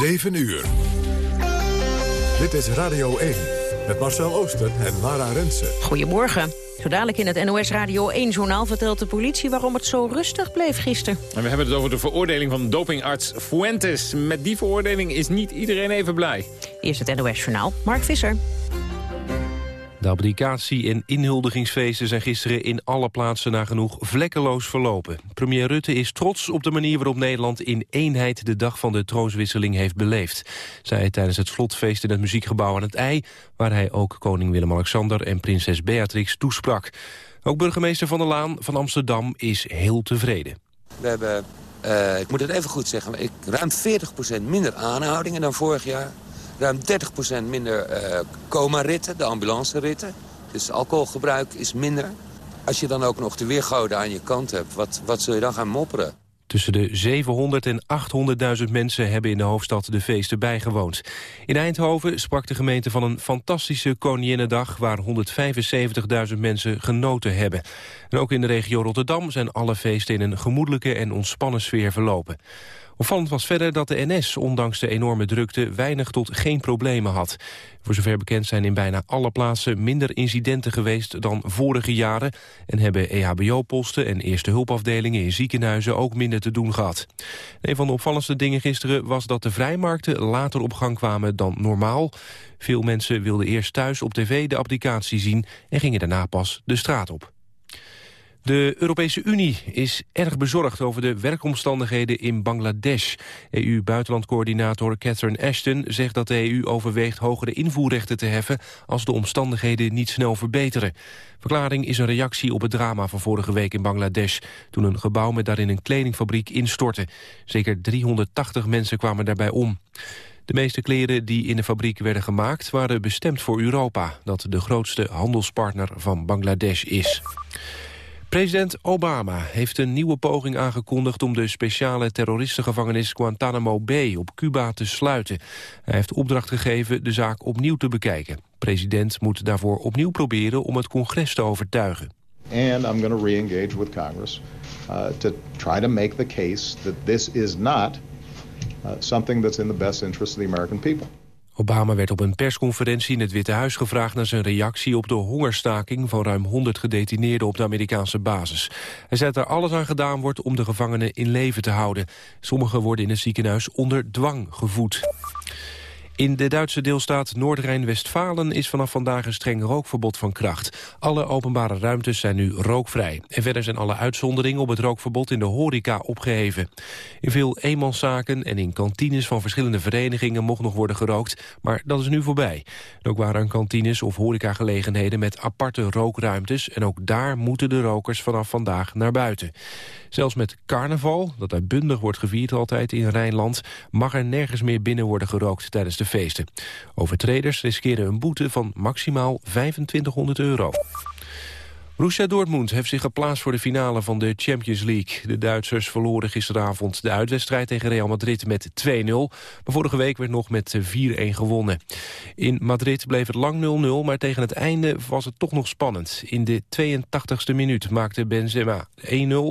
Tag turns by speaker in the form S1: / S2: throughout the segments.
S1: 7 uur. Dit is Radio 1 met Marcel Ooster en Lara Rensen.
S2: Goedemorgen. Zo dadelijk in het NOS Radio 1-journaal vertelt de politie... waarom het zo rustig bleef gisteren.
S3: En we hebben het over de veroordeling van dopingarts Fuentes. Met die veroordeling is niet iedereen even blij.
S2: Eerst het NOS-journaal. Mark Visser.
S4: De abdicatie- en inhuldigingsfeesten zijn gisteren in alle plaatsen nagenoeg vlekkeloos verlopen. Premier Rutte is trots op de manier waarop Nederland in eenheid de dag van de troonswisseling heeft beleefd. Zei hij tijdens het slotfeest in het muziekgebouw aan het IJ, waar hij ook koning Willem-Alexander en prinses Beatrix toesprak. Ook burgemeester Van der Laan van Amsterdam is heel tevreden.
S5: We hebben, uh, ik moet het even goed zeggen, ruim 40% minder aanhoudingen dan vorig jaar ruim 30% minder uh, coma-ritten, de ambulance-ritten. Dus alcoholgebruik is minder. Als je dan ook nog de weergoden aan je kant hebt, wat, wat zul je dan gaan mopperen?
S4: Tussen de 700 en 800.000 mensen hebben in de hoofdstad de feesten bijgewoond. In Eindhoven sprak de gemeente van een fantastische Koninginnedag... waar 175.000 mensen genoten hebben. En ook in de regio Rotterdam zijn alle feesten in een gemoedelijke en ontspannen sfeer verlopen. Opvallend was verder dat de NS, ondanks de enorme drukte... weinig tot geen problemen had. Voor zover bekend zijn in bijna alle plaatsen minder incidenten geweest dan vorige jaren... en hebben EHBO-posten en eerste hulpafdelingen in ziekenhuizen ook minder te doen gehad. Een van de opvallendste dingen gisteren was dat de vrijmarkten later op gang kwamen dan normaal. Veel mensen wilden eerst thuis op tv de applicatie zien en gingen daarna pas de straat op. De Europese Unie is erg bezorgd over de werkomstandigheden in Bangladesh. EU-buitenlandcoördinator Catherine Ashton zegt dat de EU overweegt hogere invoerrechten te heffen als de omstandigheden niet snel verbeteren. Verklaring is een reactie op het drama van vorige week in Bangladesh, toen een gebouw met daarin een kledingfabriek instortte. Zeker 380 mensen kwamen daarbij om. De meeste kleren die in de fabriek werden gemaakt waren bestemd voor Europa, dat de grootste handelspartner van Bangladesh is. President Obama heeft een nieuwe poging aangekondigd om de speciale terroristengevangenis Guantanamo Bay op Cuba te sluiten. Hij heeft opdracht gegeven de zaak opnieuw te bekijken. De president moet daarvoor opnieuw proberen om het congres te overtuigen.
S6: And I'm going to re-engage with Congress uh, to try to make the case that this is not uh, something that's in the best interest of the American people.
S4: Obama werd op een persconferentie in het Witte Huis gevraagd naar zijn reactie op de hongerstaking van ruim 100 gedetineerden op de Amerikaanse basis. Hij zei dat er alles aan gedaan wordt om de gevangenen in leven te houden. Sommigen worden in het ziekenhuis onder dwang gevoed. In de Duitse deelstaat Noord-Rijn-Westfalen is vanaf vandaag een streng rookverbod van kracht. Alle openbare ruimtes zijn nu rookvrij. En verder zijn alle uitzonderingen op het rookverbod in de horeca opgeheven. In veel eenmanszaken en in kantines van verschillende verenigingen mocht nog worden gerookt, maar dat is nu voorbij. ook waren kantines of horecagelegenheden met aparte rookruimtes en ook daar moeten de rokers vanaf vandaag naar buiten. Zelfs met carnaval, dat uitbundig wordt gevierd altijd in Rijnland, mag er nergens meer binnen worden gerookt tijdens de feesten. Overtreders riskeren een boete van maximaal 2500 euro. Borussia Dortmund heeft zich geplaatst voor de finale van de Champions League. De Duitsers verloren gisteravond de uitwedstrijd tegen Real Madrid met 2-0. Maar vorige week werd nog met 4-1 gewonnen. In Madrid bleef het lang 0-0, maar tegen het einde was het toch nog spannend. In de 82e minuut maakte Benzema 1-0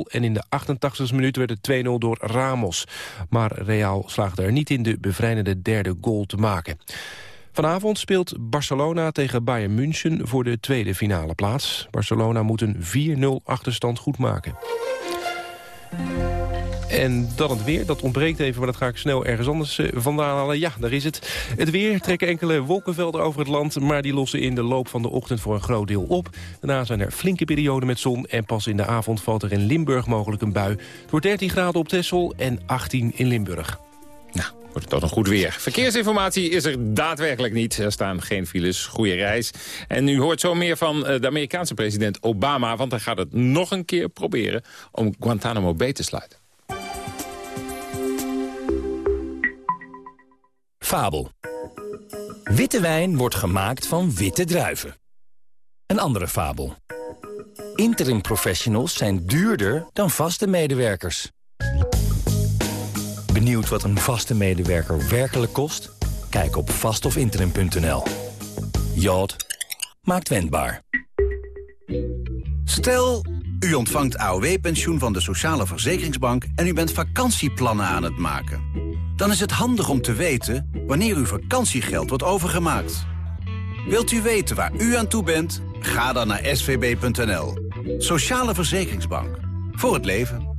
S4: en in de 88e minuut werd het 2-0 door Ramos. Maar Real slaagde er niet in de bevrijdende derde goal te maken. Vanavond speelt Barcelona tegen Bayern München voor de tweede finale plaats. Barcelona moet een 4-0 achterstand goedmaken. En dan het weer, dat ontbreekt even, maar dat ga ik snel ergens anders eh, vandaan halen. Ja, daar is het. Het weer trekken enkele wolkenvelden over het land... maar die lossen in de loop van de ochtend voor een groot deel op. Daarna zijn er flinke perioden met zon... en pas in de avond valt er in Limburg mogelijk een bui. Het wordt 13 graden op Texel en 18 in Limburg.
S3: Nou, wordt het toch een goed weer. Verkeersinformatie is er daadwerkelijk niet. Er staan geen files, goede reis. En u hoort zo meer van eh, de Amerikaanse president Obama... want hij gaat het nog een keer proberen om Guantanamo Bay te sluiten.
S7: Fabel. Witte wijn wordt gemaakt van witte druiven. Een andere fabel. Interim professionals zijn duurder dan vaste medewerkers. Benieuwd wat een vaste medewerker werkelijk kost? Kijk op vastofinterim.nl. Jod maakt wendbaar.
S8: Stel, U ontvangt AOW-pensioen van de Sociale Verzekeringsbank... en u bent vakantieplannen aan het maken. Dan is het handig om te weten wanneer uw vakantiegeld wordt overgemaakt. Wilt u weten waar u aan toe bent? Ga dan naar svb.nl. Sociale Verzekeringsbank. Voor het leven.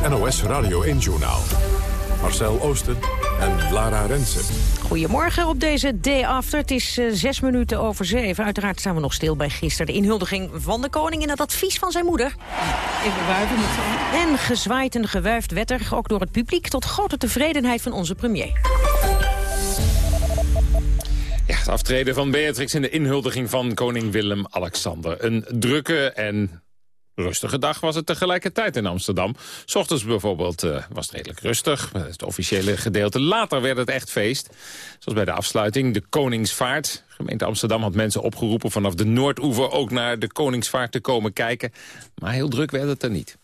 S1: Het NOS Radio 1-journaal. Marcel Oosten en Lara Rensen.
S2: Goedemorgen op deze day after. Het is uh, zes minuten over zeven. Uiteraard staan we nog stil bij gisteren. De inhuldiging van de koning in het advies van zijn moeder.
S9: Even wuiven met z'n
S2: En gezwaaid en gewuifd werd er, ook door het publiek... tot grote tevredenheid van onze premier.
S3: Ja, het aftreden van Beatrix in de inhuldiging van koning Willem-Alexander. Een drukke en rustige dag was het tegelijkertijd in Amsterdam. S ochtends bijvoorbeeld uh, was het redelijk rustig. Het officiële gedeelte. Later werd het echt feest. Zoals bij de afsluiting, de Koningsvaart. De gemeente Amsterdam had mensen opgeroepen vanaf de Noordoever... ook naar de Koningsvaart te komen kijken. Maar heel druk werd het er niet.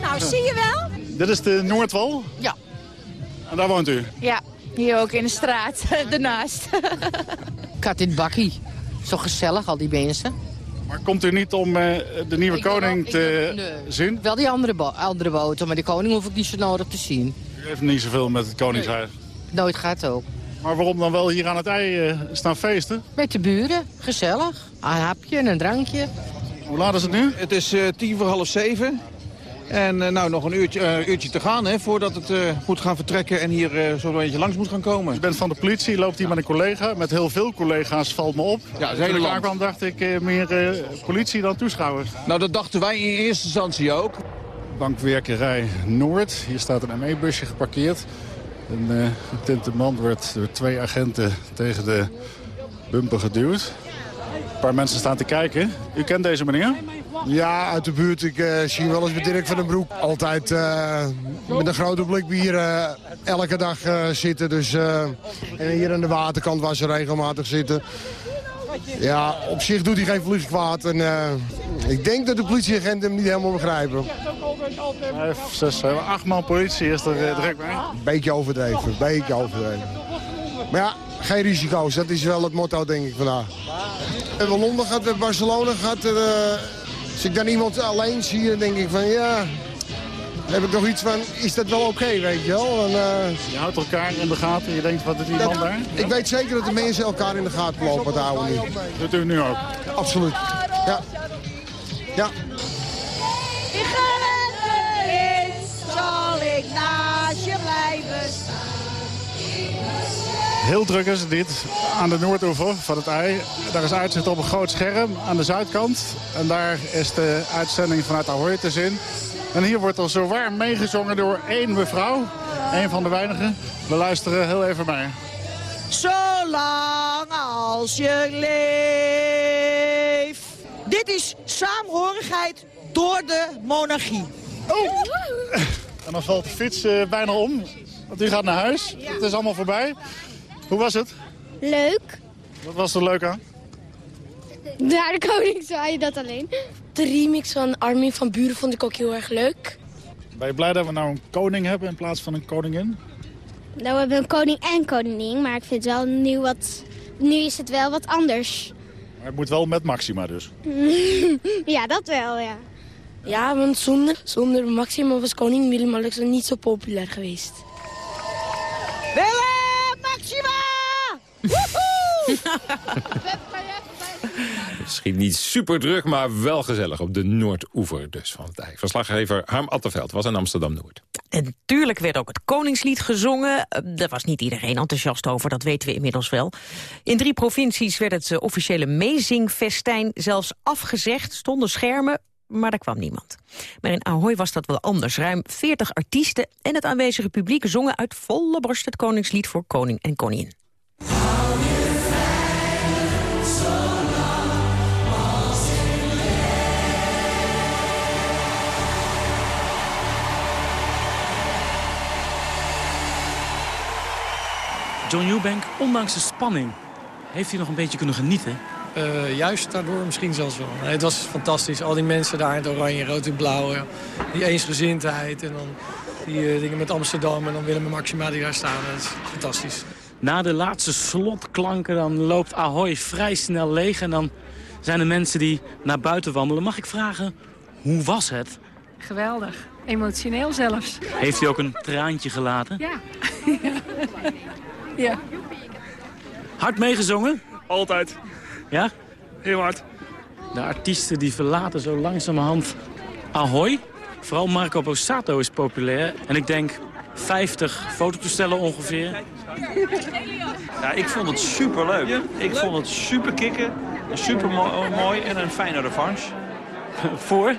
S10: Nou, zie je wel?
S11: Dit is de Noordwal?
S10: Ja.
S11: En daar woont u?
S10: Ja, hier ook in de straat, ernaast.
S9: Kat in het bakkie. Zo gezellig, al die mensen.
S11: Maar komt u niet om uh, de nieuwe
S9: Ik
S11: koning te
S9: wil- nee.
S11: zien?
S9: Wel die andere, bo andere boten, maar die koning hoef ik niet zo nodig te zien.
S11: U heeft niet zoveel met het koningshuis.
S9: Nooit gaat ook.
S11: Maar waarom dan wel hier aan het ei eh, staan feesten?
S9: Met de buren, gezellig. Een hapje en een drankje.
S11: Hoe laat is het nu?
S12: Het is eh, tien voor half zeven. En eh, nou, nog een uurtje, eh, uurtje te gaan hè, voordat het eh, moet gaan vertrekken en hier zo'n beetje langs moet gaan komen.
S11: U bent van de politie, loopt hier met een collega. Met heel veel collega's valt me op.
S12: Ja, het
S11: Toen ik aankwam dacht ik meer politie dan toeschouwers.
S12: Nou, dat dachten wij in eerste instantie ook.
S11: Bankwerkerij Noord. Hier staat een ME-busje geparkeerd. Een getinte man wordt door twee agenten tegen de bumper geduwd. Een paar mensen staan te kijken. U kent deze meneer?
S13: Ja, uit de buurt. Ik eh, zie wel eens met Dirk van den Broek. Altijd eh, met een grote blik bier eh, elke dag zitten. Dus, en hier aan de waterkant waar ze regelmatig zitten. Ja, op zich doet hij geen vlieg kwaad. En, ik denk dat de politieagenten hem niet helemaal begrijpen.
S11: Vijf, zes, acht man politie is er druk bij.
S13: Beetje overdreven, beetje overdreven. Maar ja, geen risico's. Dat is wel het motto, denk ik, vandaag. We hebben Londen gehad, we hebben Barcelona gehad. En, als ik dan iemand alleen zie, dan denk ik van ja... Dan heb ik nog iets van, is dat wel oké, weet je wel? En, eh,
S11: Je houdt elkaar in de gaten. Je denkt, wat doet die
S13: dat-
S11: man daar?
S13: ik weet zeker dat de mensen elkaar in de gaten lopen, te houden nu.
S11: Doet u nu ook?
S13: Absoluut. Ja. Ja.
S10: Die is, zal ik naast je blijven staan.
S11: Heel druk is het dit aan de noordoever van het ei. Daar is uitzicht op een groot scherm aan de zuidkant. En daar is de uitzending vanuit Ahoy te zien. En hier wordt al zo warm meegezongen door één mevrouw. Een van de weinigen. We luisteren heel even mee.
S10: Zolang als je leeft. Dit is saamhorigheid door de monarchie.
S11: En dan valt de fiets eh, bijna om. Want u gaat naar huis. Het is allemaal voorbij. Hoe was het?
S14: Leuk.
S11: Wat was er leuk aan?
S14: Naar de koning zei je dat alleen. De remix van Armin van Buren vond ik ook heel erg leuk.
S11: Ben je blij dat we nou een koning hebben in plaats van een koningin?
S14: Nou, we hebben een koning en koningin, maar ik vind wel nu wat... Nu is het wel wat anders.
S11: Maar het moet wel met Maxima dus.
S14: ja, dat wel, ja.
S15: Ja, want zonder, zonder Maxima was koning Willem-Alexander niet zo populair geweest.
S10: Willem Maxima!
S3: Misschien niet super druk, maar wel gezellig op de Noordoever dus van het ei. Verslaggever Harm Attenveld was in Amsterdam-Noord.
S2: En natuurlijk werd ook het Koningslied gezongen. Eh, Daar was niet iedereen enthousiast over, dat weten we inmiddels wel. In drie provincies werd het eh, officiële meezingfestijn zelfs afgezegd. Stonden schermen, maar daar kwam niemand. Maar in Ahoy was dat wel anders. Ruim 40 artiesten en het aanwezige publiek zongen uit volle borst het Koningslied voor koning en koningin.
S16: John Eubank, ondanks de spanning, heeft hij nog een beetje kunnen genieten?
S17: Eh, juist daardoor misschien zelfs wel. Nee, het was fantastisch. Al die mensen daar in het oranje, rood en blauw. ja. Die eensgezindheid en dan die eh, dingen met Amsterdam en dan Willem en Maxima die daar staan. Dat is fantastisch.
S16: Na de laatste slotklanken dan loopt Ahoy vrij snel leeg... en dan zijn er mensen die naar buiten wandelen. Mag ik vragen, hoe was het?
S18: Geweldig. Emotioneel zelfs.
S16: Heeft u ook een traantje gelaten?
S18: Ja. ja.
S16: Hard meegezongen?
S19: Altijd.
S16: Ja?
S19: Heel hard.
S16: De artiesten die verlaten zo langzamerhand Ahoy. Vooral Marco Borsato is populair. En ik denk 50 fototoestellen ongeveer.
S20: Ja, ik vond het super leuk. Ik vond het super kicken, super mooi en een fijne revanche.
S16: Voor?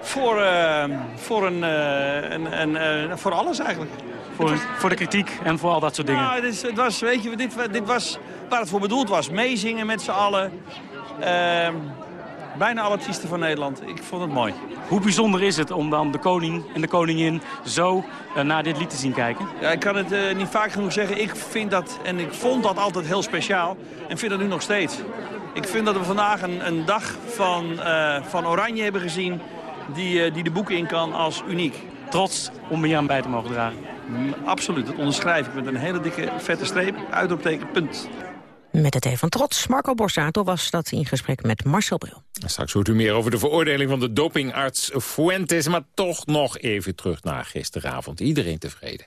S20: Voor, uh, voor, een, uh, een, een, uh, voor alles eigenlijk.
S16: Voor, voor de kritiek en voor al dat soort dingen?
S20: Nou, het, is, het was, weet je, dit, dit was waar het voor bedoeld was. Meezingen met z'n allen. Ehm, bijna alle artiesten van Nederland. Ik vond het mooi.
S16: Hoe bijzonder is het om dan de koning en de koningin zo uh, naar dit lied te zien kijken?
S20: Ja, ik kan het uh, niet vaak genoeg zeggen. Ik vind dat, en ik vond dat altijd heel speciaal. En vind dat nu nog steeds. Ik vind dat we vandaag een, een dag van, uh, van Oranje hebben gezien... Die, die de boeken in kan als uniek.
S16: Trots om hier aan bij te mogen dragen?
S20: Absoluut, dat onderschrijf ik met een hele dikke vette streep. Uitroepteken, punt.
S2: Met het E van Trots. Marco Borsato was dat in gesprek met Marcel Bril.
S3: Straks hoort u meer over de veroordeling van de dopingarts Fuentes. Maar toch nog even terug naar gisteravond. Iedereen tevreden?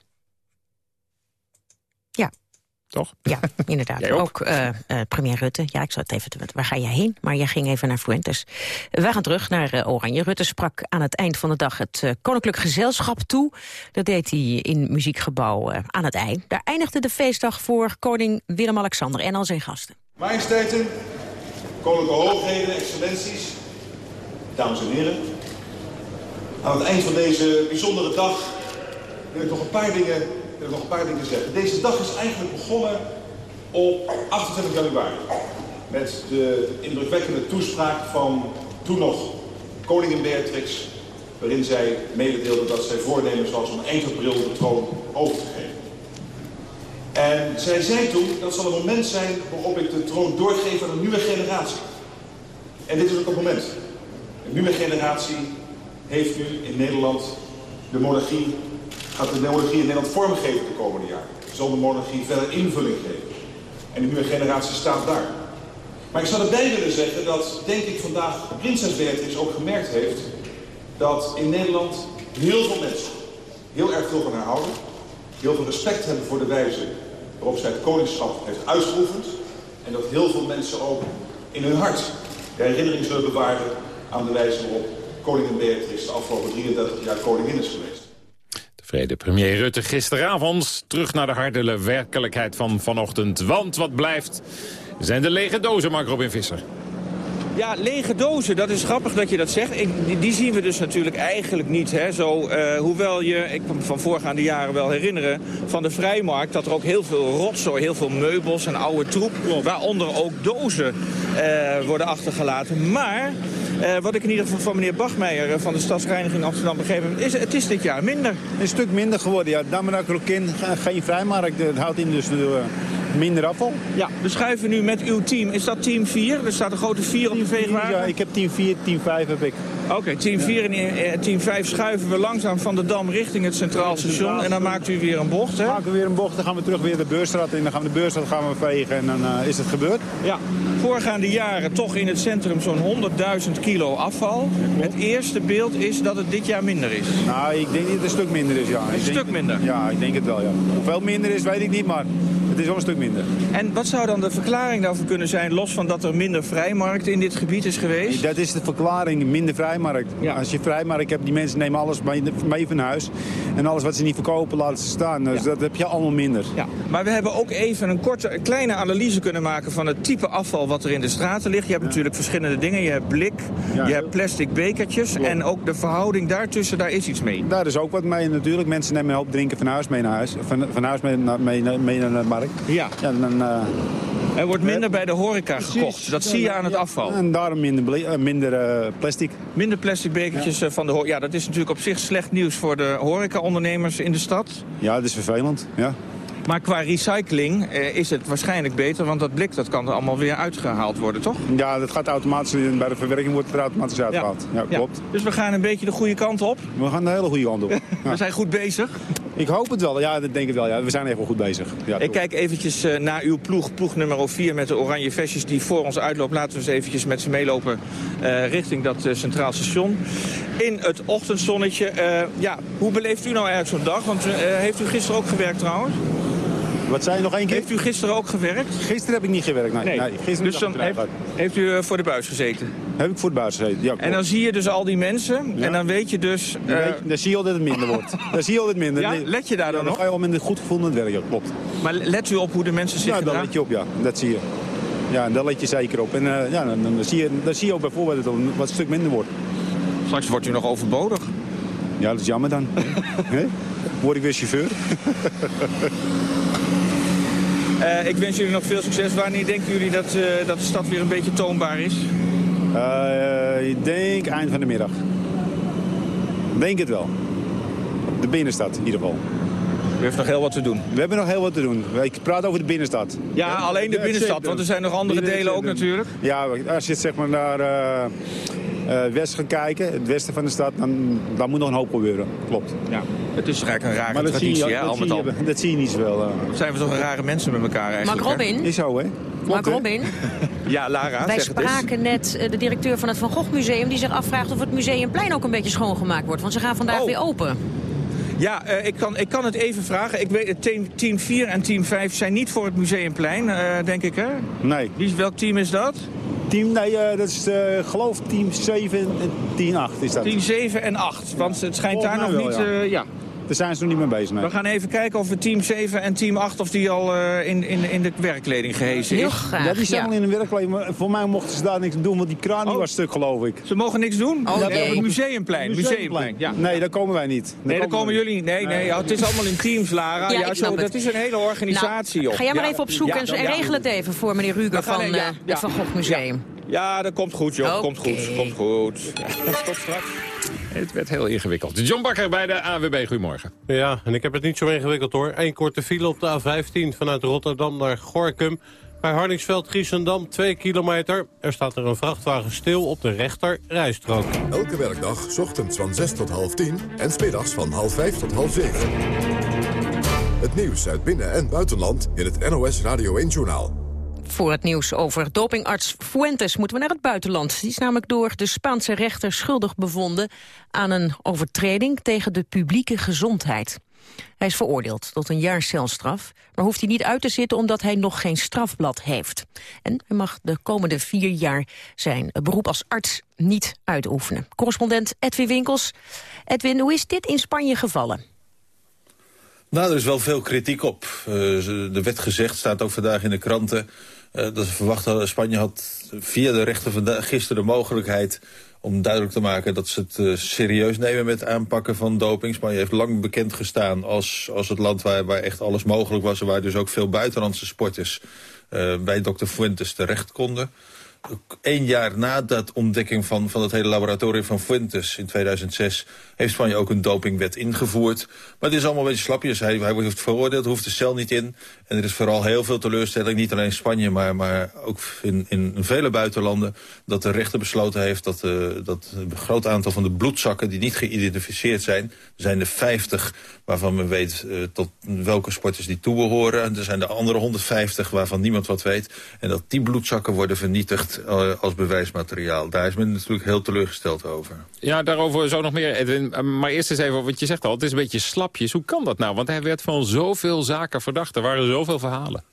S2: Ja.
S3: Toch?
S2: Ja, inderdaad. ook, ook uh, uh, premier Rutte. Ja, ik zou het even... Waar ga jij heen? Maar jij ging even naar Fuentes. We gaan terug naar uh, Oranje. Rutte sprak aan het eind van de dag het Koninklijk Gezelschap toe. Dat deed hij in Muziekgebouw aan het eind. Daar eindigde de feestdag voor koning Willem-Alexander en al zijn gasten.
S21: Majesteiten, koninklijke hoogheden, excellenties, dames en heren. Aan het eind van deze bijzondere dag wil ik nog een paar dingen ik nog een paar dingen zeggen. Deze dag is eigenlijk begonnen op 28 januari. Met de indrukwekkende toespraak van toen nog koningin Beatrix. Waarin zij mededeelde dat zij voornemens was om 1 april de troon over te geven. En zij zei toen, dat zal een moment zijn waarop ik de troon doorgeef aan een nieuwe generatie. En dit is ook het moment. Een nieuwe generatie heeft nu in Nederland de monarchie gaat de monarchie in Nederland vormgeven de komende jaren. Zal de monarchie verder invulling geven. En de nieuwe generatie staat daar. Maar ik zou erbij willen zeggen dat, denk ik, vandaag prinses Beatrix ook gemerkt heeft... dat in Nederland heel veel mensen heel erg veel van haar houden. Heel veel respect hebben voor de wijze waarop zij het koningschap heeft uitgeoefend. En dat heel veel mensen ook in hun hart de herinnering zullen bewaren aan de wijze waarop koningin Beatrix de afgelopen 33 jaar koningin is geweest.
S3: Vrede premier Rutte gisteravond. Terug naar de harde werkelijkheid van vanochtend. Want wat blijft zijn de lege dozen, Mark Robin Visser.
S12: Ja, lege dozen, dat is grappig dat je dat zegt. Ik, die, zien we dus natuurlijk eigenlijk niet. Hè. Zo, uh, hoewel je, ik kan me van voorgaande jaren wel herinneren... van de vrijmarkt, dat er ook heel veel rotzooi, heel veel meubels en oude troep... waaronder ook dozen uh, worden achtergelaten. Maar uh, wat ik in ieder geval van meneer Bachmeijer van de Stadsreiniging Amsterdam begrepen heb... is het is dit jaar minder.
S22: Een stuk minder geworden, ja. Damarak Rokin, geen vrijmarkt. Het houdt in dus de, minder afval.
S12: Ja, we schuiven nu met uw team. Is dat team 4? Er staat een grote 4 op de veegwagen.
S22: Ja, ik heb team 4, team 5 heb ik.
S12: Oké, okay, team 4 ja. en team 5 schuiven we langzaam van de Dam richting het Centraal Station. En dan maakt u weer een bocht, hè?
S22: Dan maken we weer een bocht, dan gaan we terug weer de Beurstraat in. Dan gaan we de Beurstraat gaan we vegen en dan uh, is het gebeurd.
S12: Ja, voorgaande jaren toch in het centrum zo'n 100.000 kilo afval. Het eerste beeld is dat het dit jaar minder is.
S22: Nou, ik denk dat het een stuk minder is, ja.
S12: Een
S22: ik
S12: stuk
S22: denk,
S12: minder?
S22: Ja, ik denk het wel, ja. Hoeveel minder is, weet ik niet, maar het is wel een stuk minder.
S12: En wat zou dan de verklaring daarvoor kunnen zijn, los van dat er minder vrijmarkt in dit gebied is geweest?
S22: Dat is de verklaring, minder vrijmarkt. Ja. Als je vrijmarkt hebt, die mensen nemen alles mee van huis. En alles wat ze niet verkopen, laten ze staan. Dus ja. dat heb je allemaal minder.
S12: Ja. Maar we hebben ook even een korte, een kleine analyse kunnen maken van het type afval wat er in de straten ligt. Je hebt natuurlijk verschillende dingen. Je hebt blik, je hebt plastic bekertjes. Klopt. En ook de verhouding daartussen, daar is iets mee.
S22: Daar is ook wat mee natuurlijk. Mensen nemen een hoop drinken van huis mee naar huis. Van, van huis mee, mee, mee naar de markt.
S12: Ja.
S22: ja dan, uh,
S12: er wordt minder bij de horeca gekocht. Dat zie je aan het afval.
S22: En daarom minder, uh, minder uh, plastic.
S12: Minder plastic bekertjes ja. van de horeca. Ja, dat is natuurlijk op zich slecht nieuws voor de horecaondernemers in de stad.
S22: Ja, dat is vervelend. Ja.
S12: Maar qua recycling eh, is het waarschijnlijk beter, want dat blik dat kan er allemaal weer uitgehaald worden, toch?
S22: Ja, dat gaat automatisch. Bij de verwerking wordt het er automatisch uitgehaald. Ja, klopt.
S12: Dus we gaan een beetje de goede kant op?
S22: We gaan de hele goede kant op.
S12: we zijn goed bezig?
S22: Ik hoop het wel. Ja, dat denk ik wel. Ja. We zijn echt wel goed bezig. Ja,
S12: ik kijk eventjes uh, naar uw ploeg, ploeg nummer 4 met de oranje vestjes die voor ons uitloopt. Laten we eens eventjes met ze meelopen uh, richting dat uh, centraal station. In het ochtendzonnetje. ja, hoe beleeft u nou eigenlijk zo'n dag? Want heeft u gisteren ook gewerkt trouwens?
S22: Wat zei je nog één keer?
S12: Heeft u gisteren ook gewerkt?
S22: Gisteren heb ik niet gewerkt, nee. nee. gisteren
S12: dus dan heeft, heeft, u voor de buis gezeten?
S22: Heb ik voor de buis gezeten, ja.
S12: En dan zie je dus al die mensen en dan weet je dus...
S22: Dan, uh, dan zie je al dat het minder wordt. dan zie je al dat het minder.
S12: Ja, let je daar dan,
S22: ja,
S12: nog?
S22: Dan ga je al met een goed gevonden werk, ja, klopt.
S12: Maar let u op hoe de mensen zich
S22: Ja, daar let je op, ja. Dat zie je. Ja, daar let je zeker op. En uh, ja, dan, dan, zie je, dan zie je ook bijvoorbeeld dat het wat een stuk minder wordt.
S12: Straks wordt u nog overbodig.
S22: Ja, dat is jammer dan. Word ik weer chauffeur.
S12: Uh, ik wens jullie nog veel succes. Wanneer denken jullie dat, uh, dat de stad weer een beetje toonbaar is?
S22: Uh, ik denk eind van de middag. Denk het wel. De binnenstad in ieder geval.
S12: U heeft nog heel wat te doen.
S22: We hebben nog heel wat te doen. Ik praat over de binnenstad.
S12: Ja, alleen de binnenstad, want er zijn nog andere delen ook natuurlijk.
S22: Ja, als je zeg maar naar uh, west gaat kijken, het westen van de stad, dan, dan moet nog een hoop gebeuren. Klopt.
S12: Ja. Het is eigenlijk een rare maar traditie,
S22: je,
S12: hè, al
S22: met
S12: al.
S22: Dat zie je niet zoveel.
S12: Uh. Zijn we toch een rare mensen met elkaar eigenlijk.
S2: Mark Robin.
S22: Is zo, hè?
S2: Mark Robin.
S12: ja, Lara,
S2: Wij
S12: zeg
S2: spraken net de directeur van het Van Gogh Museum... die zich afvraagt of het Museumplein ook een beetje schoongemaakt wordt. Want ze gaan vandaag
S12: oh.
S2: weer open.
S12: Ja, uh, ik, kan, ik kan het even vragen. Ik weet, team, team 4 en team 5 zijn niet voor het Museumplein, uh, denk ik, hè?
S22: Nee.
S12: Wie, welk team is dat?
S22: Team, nee, uh, dat is uh, geloof team 7 en team 8 is dat.
S12: Team 7 en 8, want het schijnt daar nog
S22: wel,
S12: niet...
S22: Ja.
S12: Uh, ja.
S22: Daar zijn ze nog niet mee bezig. Nee.
S12: We gaan even kijken of we team 7 en team 8 of die al uh, in, in, in de werkkleding gehezen is.
S2: Heel graag,
S22: ja, die zijn
S2: ja.
S22: al in de werkkleding. Maar voor mij mochten ze daar niks doen, want die kraan
S12: Oh.
S22: was stuk, geloof ik.
S12: Ze mogen niks doen?
S2: Oh,
S12: op het museumplein. museumplein. Ja.
S22: Nee, daar komen wij niet. Daar
S12: Nee, daar komen jullie niet. Nee, nee, ja, het is allemaal in teams, Lara.
S2: Ja,
S12: Ja,
S2: ik
S12: zo,
S2: snap
S12: dat
S2: het.
S12: is een hele organisatie,
S2: nou,
S12: joh.
S2: Ga jij maar
S12: Ja,
S2: even op zoek
S12: ja,
S2: en, en regel het even voor meneer Ruger van
S12: ja,
S2: eh, het Van Gogh Museum.
S12: Ja, dat komt goed, joh. Komt goed, komt goed. Ja, tot straks.
S3: Het werd heel ingewikkeld. John Bakker bij de AWB, goedemorgen.
S23: Ja, en ik heb het niet zo ingewikkeld hoor. Eén korte file op de A15 vanuit Rotterdam naar Gorkum. Bij Hardingsveld-Giessendam 2 kilometer. Er staat er een vrachtwagen stil op de rechter rijstrook.
S1: Elke werkdag, 's ochtends van 6 tot half 10 en smiddags van half 5 tot half 7. Het nieuws uit binnen- en buitenland in het NOS Radio 1-journaal.
S2: Voor het nieuws over dopingarts Fuentes moeten we naar het buitenland. Die is namelijk door de Spaanse rechter schuldig bevonden... aan een overtreding tegen de publieke gezondheid. Hij is veroordeeld tot een jaar celstraf, maar hoeft hij niet uit te zitten omdat hij nog geen strafblad heeft. En hij mag de komende vier jaar zijn beroep als arts niet uitoefenen. Correspondent Edwin Winkels. Edwin, hoe is dit in Spanje gevallen?
S19: Nou, er is wel veel kritiek op. Uh, er werd gezegd, staat ook vandaag in de kranten... Uh, dat ze verwacht hadden, Spanje had via de rechter vandaag, gisteren de mogelijkheid... om duidelijk te maken dat ze het uh, serieus nemen met aanpakken van doping. Spanje heeft lang bekend gestaan als, als het land waar, waar echt alles mogelijk was... en waar dus ook veel buitenlandse sporters uh, bij dokter Fuentes terecht konden. Eén jaar na dat ontdekking van, van het hele laboratorium van Fuentes in 2006... heeft Spanje ook een dopingwet ingevoerd. Maar het is allemaal een beetje slapjes. Hij, hij wordt veroordeeld, hoeft de cel niet in. En er is vooral heel veel teleurstelling, niet alleen in Spanje... maar, maar ook in, in vele buitenlanden... dat de rechter besloten heeft dat, uh, dat een groot aantal van de bloedzakken... die niet geïdentificeerd zijn, er zijn er 50... waarvan men weet uh, tot welke sporters die toebehoren. En er zijn de andere 150 waarvan niemand wat weet. En dat die bloedzakken worden vernietigd uh, als bewijsmateriaal. Daar is men natuurlijk heel teleurgesteld over.
S3: Ja, daarover zo nog meer, Edwin. Maar eerst eens even wat je zegt al. Het is een beetje slapjes. Hoe kan dat nou? Want hij werd van zoveel zaken verdacht. Er waren zoveel verhalen.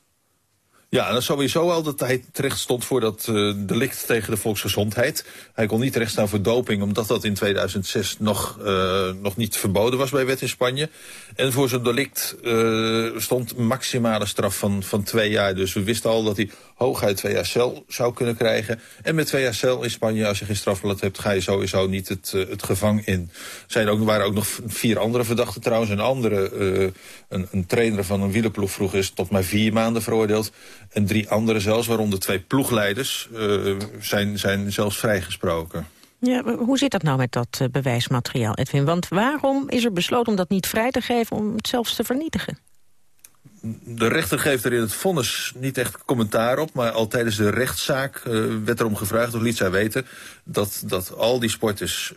S19: Ja, dat sowieso al dat hij terecht stond voor dat uh, delict tegen de volksgezondheid. Hij kon niet terecht staan voor doping, omdat dat in 2006 nog, uh, nog niet verboden was bij wet in Spanje. En voor zo'n delict uh, stond maximale straf van, van twee jaar. Dus we wisten al dat hij hooguit twee jaar cel zou kunnen krijgen. En met twee jaar cel in Spanje, als je geen strafblad hebt, ga je sowieso niet het, het gevang in. Er ook, waren ook nog vier andere verdachten trouwens. Een andere, een, een trainer van een wielerploeg vroeg is tot maar vier maanden veroordeeld. En drie anderen zelfs, waaronder twee ploegleiders, uh, zijn, zijn zelfs vrijgesproken.
S2: Ja, hoe zit dat nou met dat uh, bewijsmateriaal, Edwin? Want waarom is er besloten om dat niet vrij te geven, om het zelfs te vernietigen?
S19: de rechter geeft er in het vonnis niet echt commentaar op... maar al tijdens de rechtszaak uh, werd erom gevraagd, of liet zij weten... dat, dat al die sporters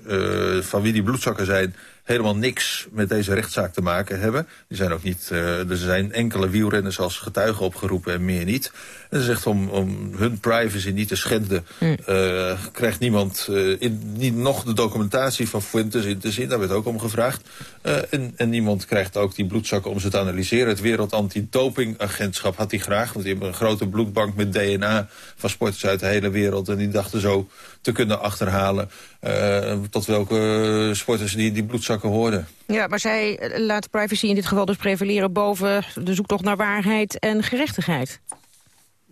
S19: van wie die bloedzakken zijn helemaal niks met deze rechtszaak te maken hebben. Die zijn ook niet, uh, er zijn enkele wielrenners als getuigen opgeroepen en meer niet. En ze zegt om, om hun privacy niet te schenden... Mm. Uh, krijgt niemand uh, in, niet nog de documentatie van Fuentes in te zien. Daar werd ook om gevraagd. en, en niemand krijgt ook die bloedzakken om ze te analyseren. Het Wereld Antidopingagentschap had die graag. Want die hebben een grote bloedbank met DNA van sporters uit de hele wereld. En die dachten zo te kunnen achterhalen... tot welke sporters die, die bloedzakken hoorden.
S2: Ja, maar zij laat privacy in dit geval dus prevaleren boven de zoektocht naar waarheid en gerechtigheid.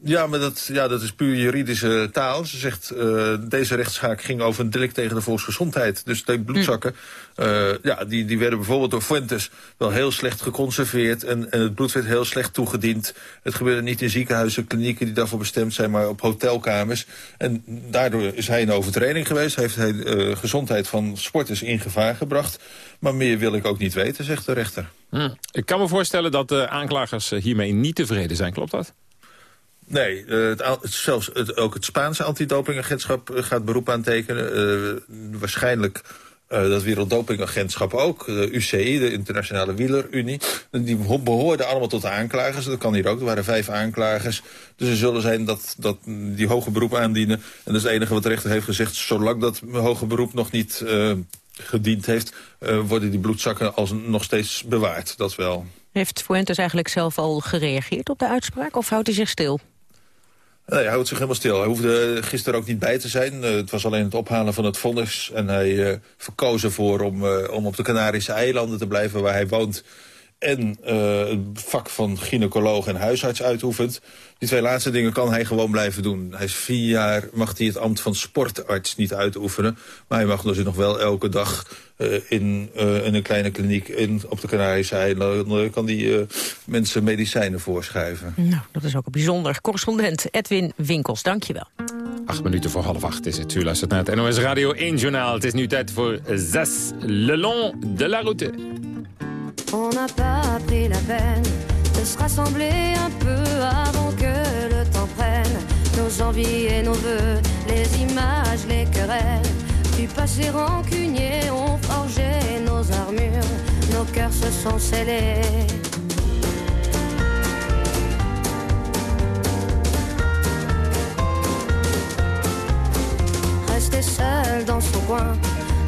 S19: Ja, maar dat, ja, dat is puur juridische taal. Ze zegt, uh, deze rechtszaak ging over een delict tegen de volksgezondheid. Dus de bloedzakken, hm. uh, ja, die, die werden bijvoorbeeld door Fuentes wel heel slecht geconserveerd. En, en het bloed werd heel slecht toegediend. Het gebeurde niet in ziekenhuizen, klinieken die daarvoor bestemd zijn, maar op hotelkamers. En daardoor is hij in overtreding geweest. Heeft hij uh, gezondheid van sporters in gevaar gebracht. Maar meer wil ik ook niet weten, zegt de rechter.
S3: Hm. Ik kan me voorstellen dat de aanklagers hiermee niet tevreden zijn, klopt dat?
S19: Nee, uh, het, zelfs het, ook het Spaanse antidopingagentschap uh, gaat beroep aantekenen. Uh, waarschijnlijk dat Werelddopingagentschap ook, de UCI, de Internationale Wielerunie. Die behoorden allemaal tot aanklagers. Dat kan hier ook, er waren vijf aanklagers. Dus er zullen zijn dat, dat die hoge beroep aandienen. En dat is het enige wat de rechter heeft gezegd. Zolang dat hoge beroep nog niet gediend heeft... worden die bloedzakken als nog steeds bewaard, dat wel.
S2: Heeft Fuentes eigenlijk zelf al gereageerd op de uitspraak of houdt hij zich stil?
S19: Nee, hij houdt zich helemaal stil. Hij hoefde gisteren ook niet bij te zijn. Uh, het was alleen het ophalen van het vonnis. En hij uh, verkoos ervoor om, uh, om op de Canarische eilanden te blijven waar hij woont. En het vak van gynaecoloog en huisarts uitoefent. Die twee laatste dingen kan hij gewoon blijven doen. Hij is vier jaar, mag hij het ambt van sportarts niet uitoefenen. Maar hij mag dus nog wel elke dag uh, in, uh, in, een kleine kliniek in, op de Canarische eilanden... kan die uh, mensen medicijnen voorschrijven.
S2: Nou, dat is ook een bijzonder. Correspondent Edwin Winkels, dank je wel.
S3: Acht minuten voor half acht is het. U luistert naar het NOS Radio 1 Journaal. Het is nu tijd voor Zes Le Long de la Route.
S24: On n'a pas pris la peine de se rassembler un peu avant que le temps prenne nos envies et nos voeux, les images, les querelles du passé rancunier ont forgé nos armures, nos cœurs se sont scellés. Rester seul dans son coin,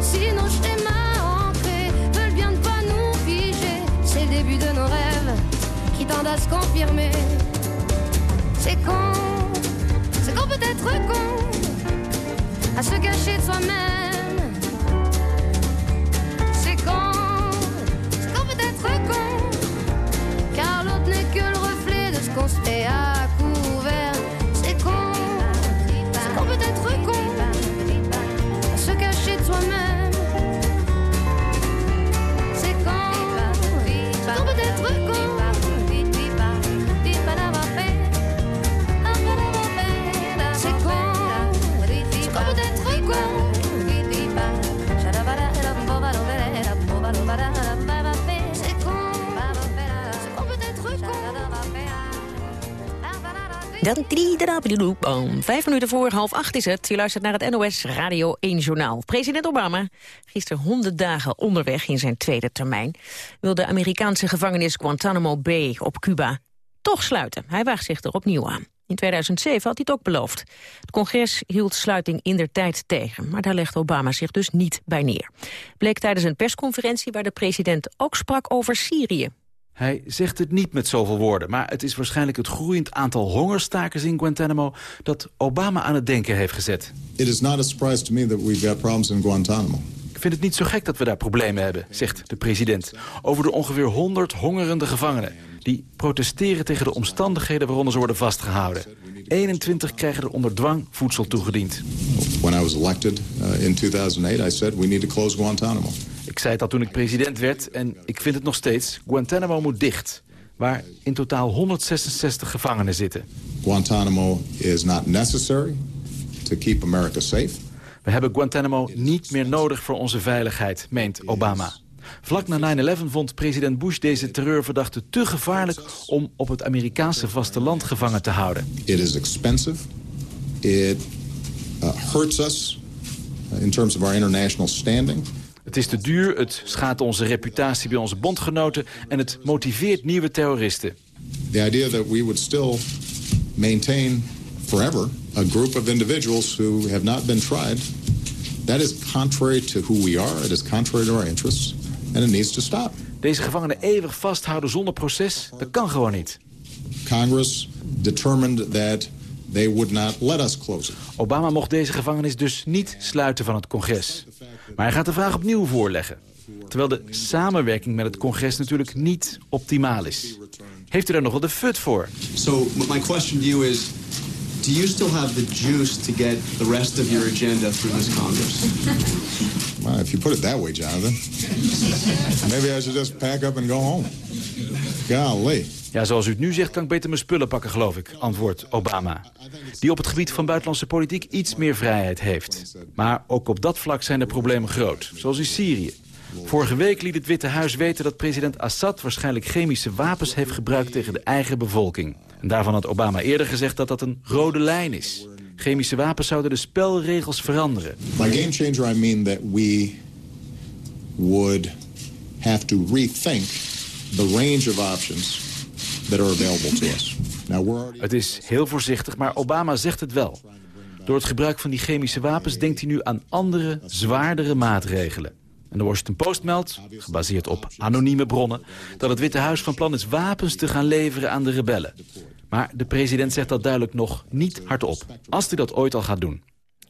S24: Si nos schémas ancrés veulent bien ne pas nous figer, c'est le début de nos rêves qui tendent à se confier. affirmer. C'est con, c'est qu'on peut être con à se cacher de soi-même.
S2: Vijf minuten voor half acht is het. Je luistert naar het NOS Radio 1 Journaal. President Obama, gisteren honderd dagen onderweg in zijn tweede termijn... wil de Amerikaanse gevangenis Guantanamo Bay op Cuba toch sluiten. Hij waagt zich er opnieuw aan. In 2007 had hij het ook beloofd. Het congres hield sluiting in der tijd tegen, maar daar legt Obama zich dus niet bij neer. Bleek tijdens een persconferentie waar de president ook sprak over Syrië.
S25: Hij zegt het niet met zoveel woorden, maar het is waarschijnlijk het groeiend aantal hongerstakers in Guantanamo dat Obama aan het denken heeft gezet.
S26: It is not a surprise to me that we've got problems in Guantanamo.
S25: Ik vind het niet zo gek dat we daar problemen hebben, zegt de president, over de ongeveer 100 hongerende gevangenen die protesteren tegen de omstandigheden waaronder ze worden vastgehouden. 21 krijgen er onder dwang voedsel toegediend.
S26: When I was elected uh, in 2008, I said we need to close Guantanamo.
S25: Ik zei het al toen ik president werd en ik vind het nog steeds. Guantanamo moet dicht, waar in totaal 166 gevangenen zitten.
S26: Guantanamo is not necessary to keep America safe.
S25: We hebben Guantanamo niet meer nodig voor onze veiligheid, meent Obama. Vlak na 9-11 vond president Bush deze terreurverdachte te gevaarlijk... om op het Amerikaanse vasteland gevangen te houden.
S26: It is expensive. It uh, hurts us in terms of our international standing.
S25: Het is te duur, het schaadt onze reputatie bij onze bondgenoten... en het motiveert nieuwe terroristen.
S26: The idea that we would still maintain forever a group of individuals who have not been tried... that is contrary to who we are, it is contrary to our interests... and it needs to stop.
S25: Deze gevangenen eeuwig vasthouden zonder proces, dat kan gewoon niet.
S26: Congress determined that they would not let us close it.
S25: Obama mocht deze gevangenis dus niet sluiten van het congres. Maar hij gaat de vraag opnieuw voorleggen. Terwijl de samenwerking met het congres natuurlijk niet optimaal is. Heeft u daar nog wel de fut voor?
S27: So my question to you is, do you still have the juice to get the rest of your agenda through this Congress?
S26: Well, if you put it that way, Jonathan, maybe I should just pack up and go home. Golly.
S25: Ja, zoals u het nu zegt, kan ik beter mijn spullen pakken, geloof ik, antwoordt Obama. Die op het gebied van buitenlandse politiek iets meer vrijheid heeft. Maar ook op dat vlak zijn de problemen groot, zoals in Syrië. Vorige week liet het Witte Huis weten dat president Assad waarschijnlijk chemische wapens heeft gebruikt tegen de eigen bevolking. En daarvan had Obama eerder gezegd dat dat een rode lijn is. Chemische wapens zouden de spelregels veranderen.
S26: By game changer, I mean that we would have to rethink the range of options that are available to us. Now, we're already...
S25: Het is heel voorzichtig, maar Obama zegt het wel. Door het gebruik van die chemische wapens denkt hij nu aan andere, zwaardere maatregelen. En de Washington Post meldt, gebaseerd op anonieme bronnen... dat het Witte Huis van plan is wapens te gaan leveren aan de rebellen. Maar de president zegt dat duidelijk nog niet hardop. Als hij dat ooit al gaat doen.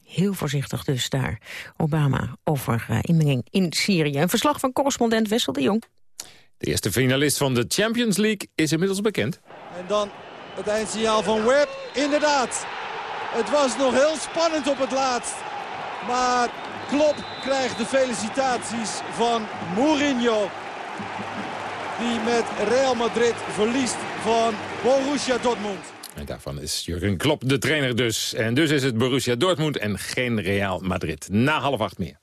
S2: Heel voorzichtig dus daar. Obama over uh, inmenging in Syrië. Een verslag van correspondent Wessel de Jong.
S3: De eerste finalist van de Champions League is inmiddels bekend.
S28: En dan het eindsignaal van Webb. Inderdaad, het was nog heel spannend op het laatst. Maar Klopp krijgt de felicitaties van Mourinho. Die met Real Madrid verliest van Borussia Dortmund.
S3: En daarvan is Jurgen Klopp de trainer dus. En dus is het Borussia Dortmund en geen Real Madrid. Na half acht meer.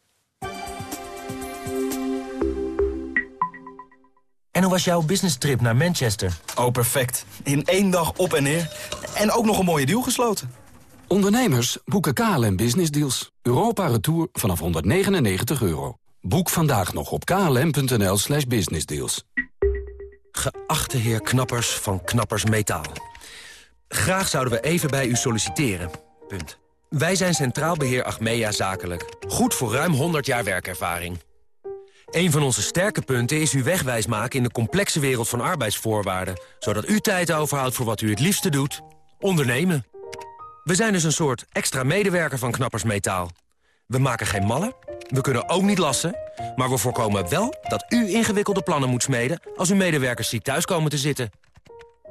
S29: En hoe was jouw business trip naar Manchester?
S30: Oh, perfect. In één dag op en neer. En ook nog een mooie deal gesloten.
S31: Ondernemers boeken KLM Business Deals. Europa Retour vanaf 199 euro. Boek vandaag nog op klm.nl slash businessdeals.
S30: Geachte heer Knappers van Knappers Metaal. Graag zouden we even bij u solliciteren. Punt. Wij zijn Centraal Beheer Achmea Zakelijk. Goed voor ruim 100 jaar werkervaring.
S7: Een van onze sterke punten is u wegwijs maken in de complexe wereld van arbeidsvoorwaarden. Zodat u tijd overhoudt voor wat u het liefste doet. Ondernemen. We zijn dus een soort extra medewerker van Knappersmetaal. We maken geen mallen, we kunnen ook niet lassen... maar we voorkomen wel dat u ingewikkelde plannen moet smeden... als uw medewerkers ziek thuis komen te zitten.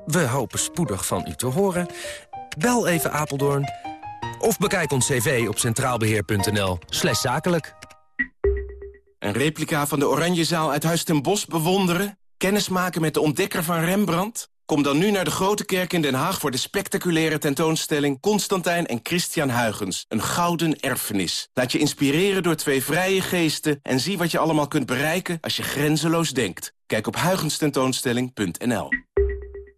S7: We hopen spoedig van u te horen. Bel even Apeldoorn of bekijk ons cv op centraalbeheer.nl zakelijk.
S32: Een replica van de Oranjezaal uit Huis ten Bosch bewonderen? Kennismaken met de ontdekker van Rembrandt? Kom dan nu naar de Grote Kerk in Den Haag voor de spectaculaire tentoonstelling Constantijn en Christian Huygens. Een gouden erfenis. Laat je inspireren door twee vrije geesten en zie wat je allemaal kunt bereiken als je grenzeloos denkt. Kijk op huygenstentoonstelling.nl.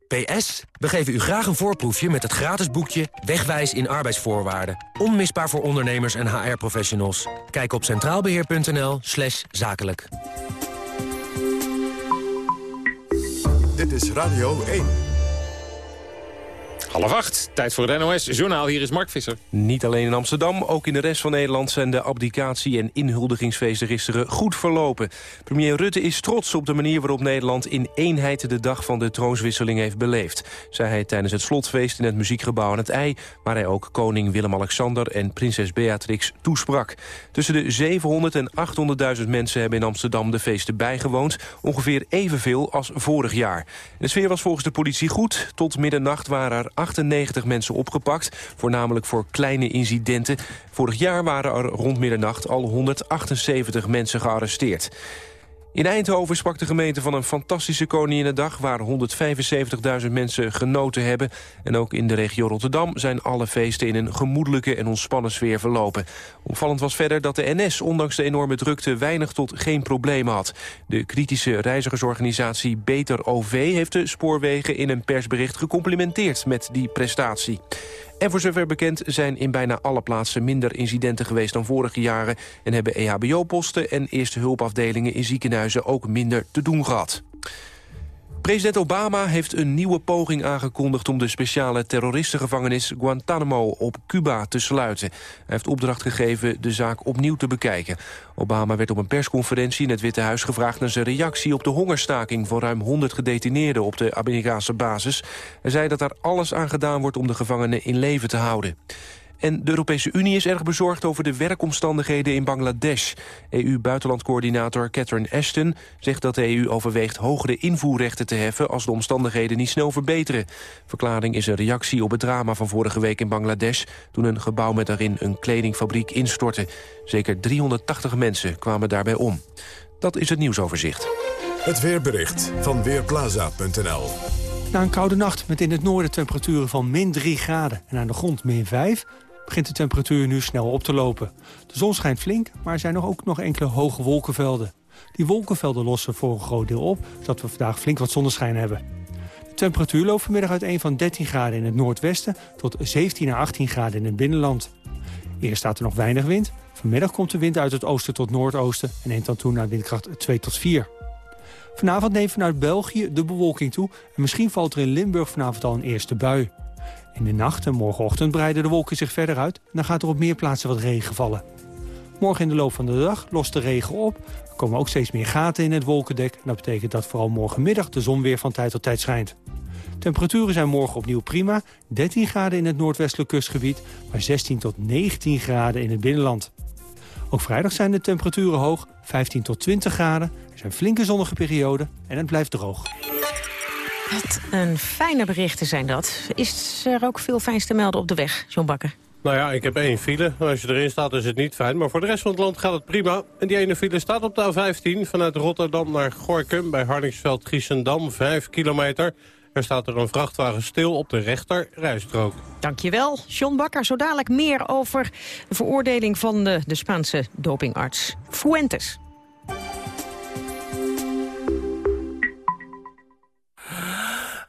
S7: PS, we geven u graag een voorproefje met het gratis boekje Wegwijs in arbeidsvoorwaarden. Onmisbaar voor ondernemers en HR-professionals. Kijk op centraalbeheer.nl slash zakelijk.
S33: Dit is Radio 1.
S3: Half acht, tijd voor het NOS-journaal. Hier is Mark Visser.
S4: Niet alleen in Amsterdam, ook in de rest van Nederland... zijn de abdicatie- en inhuldigingsfeesten gisteren goed verlopen. Premier Rutte is trots op de manier waarop Nederland... in eenheid de dag van de troonswisseling heeft beleefd. Zei hij tijdens het slotfeest in het muziekgebouw aan het IJ... waar hij ook koning Willem-Alexander en prinses Beatrix toesprak. Tussen de 700 en 800.000 mensen hebben in Amsterdam de feesten bijgewoond. Ongeveer evenveel als vorig jaar. De sfeer was volgens de politie goed. Tot middernacht waren er 98 mensen opgepakt, voornamelijk voor kleine incidenten. Vorig jaar waren er rond middernacht al 178 mensen gearresteerd. In Eindhoven sprak de gemeente van een fantastische Koninginnedag... waar 175.000 mensen genoten hebben. En ook in de regio Rotterdam zijn alle feesten... in een gemoedelijke en ontspannen sfeer verlopen. Opvallend was verder dat de NS, ondanks de enorme drukte... weinig tot geen problemen had. De kritische reizigersorganisatie Beter OV... heeft de spoorwegen in een persbericht gecomplimenteerd met die prestatie. En voor zover bekend zijn in bijna alle plaatsen minder incidenten geweest dan vorige jaren... en hebben EHBO-posten en eerste hulpafdelingen in ziekenhuizen ook minder te doen gehad. President Obama heeft een nieuwe poging aangekondigd... om de speciale terroristengevangenis Guantanamo op Cuba te sluiten. Hij heeft opdracht gegeven de zaak opnieuw te bekijken. Obama werd op een persconferentie in het Witte Huis gevraagd... naar zijn reactie op de hongerstaking van ruim 100 gedetineerden... op de Amerikaanse basis. Hij zei dat er alles aan gedaan wordt om de gevangenen in leven te houden. En de Europese Unie is erg bezorgd over de werkomstandigheden in Bangladesh. EU-buitenlandcoördinator Catherine Ashton zegt dat de EU overweegt hogere invoerrechten te heffen als de omstandigheden niet snel verbeteren. Verklaring is een reactie op het drama van vorige week in Bangladesh toen een gebouw met daarin een kledingfabriek instortte. Zeker 380 mensen kwamen daarbij om. Dat is het nieuwsoverzicht.
S33: Het weerbericht van Weerplaza.nl
S34: Na een koude nacht met in het noorden temperaturen van min 3 graden en aan de grond min 5 begint de temperatuur nu snel op te lopen. De zon schijnt flink, maar er zijn ook nog enkele hoge wolkenvelden. Die wolkenvelden lossen voor een groot deel op, zodat we vandaag flink wat zonneschijn hebben. De temperatuur loopt vanmiddag uiteen van 13 graden in het noordwesten... tot 17 à 18 graden in het binnenland. Eerst staat er nog weinig wind. Vanmiddag komt de wind uit het oosten tot noordoosten... en neemt dan toe naar windkracht 2 tot 4. Vanavond neemt vanuit België de bewolking toe... en misschien valt er in Limburg vanavond al een eerste bui. In de nacht en morgenochtend breiden de wolken zich verder uit... en dan gaat er op meer plaatsen wat regen vallen. Morgen in de loop van de dag lost de regen op. Er komen ook steeds meer gaten in het wolkendek. En dat betekent dat vooral morgenmiddag de zon weer van tijd tot tijd schijnt. Temperaturen zijn morgen opnieuw prima. 13 graden in het noordwestelijk kustgebied, maar 16 tot 19 graden in het binnenland. Ook vrijdag zijn de temperaturen hoog, 15 tot 20 graden. Er zijn flinke zonnige perioden en het blijft droog.
S2: Wat een fijne berichten zijn dat. Is er ook veel fijns te melden op de weg, John Bakker?
S23: Nou ja, ik heb één file. Als je erin staat is het niet fijn. Maar voor de rest van het land gaat het prima. En die ene file staat op de A15 vanuit Rotterdam naar Gorkum... bij Harningsveld-Giessendam, 5 kilometer. Er staat er een vrachtwagen stil op de rechter rijstrook.
S2: Dankjewel, John Bakker. Zo dadelijk meer over de veroordeling van de, de Spaanse dopingarts Fuentes.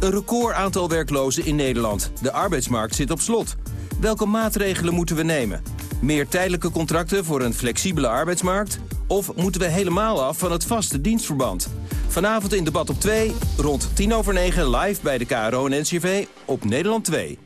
S35: Een record aantal werklozen in Nederland. De arbeidsmarkt zit op slot. Welke maatregelen moeten we nemen? Meer tijdelijke contracten voor een flexibele arbeidsmarkt? Of moeten we helemaal af van het vaste dienstverband? Vanavond in debat op 2, rond 10 over 9 live bij de KRO en NCV op Nederland 2.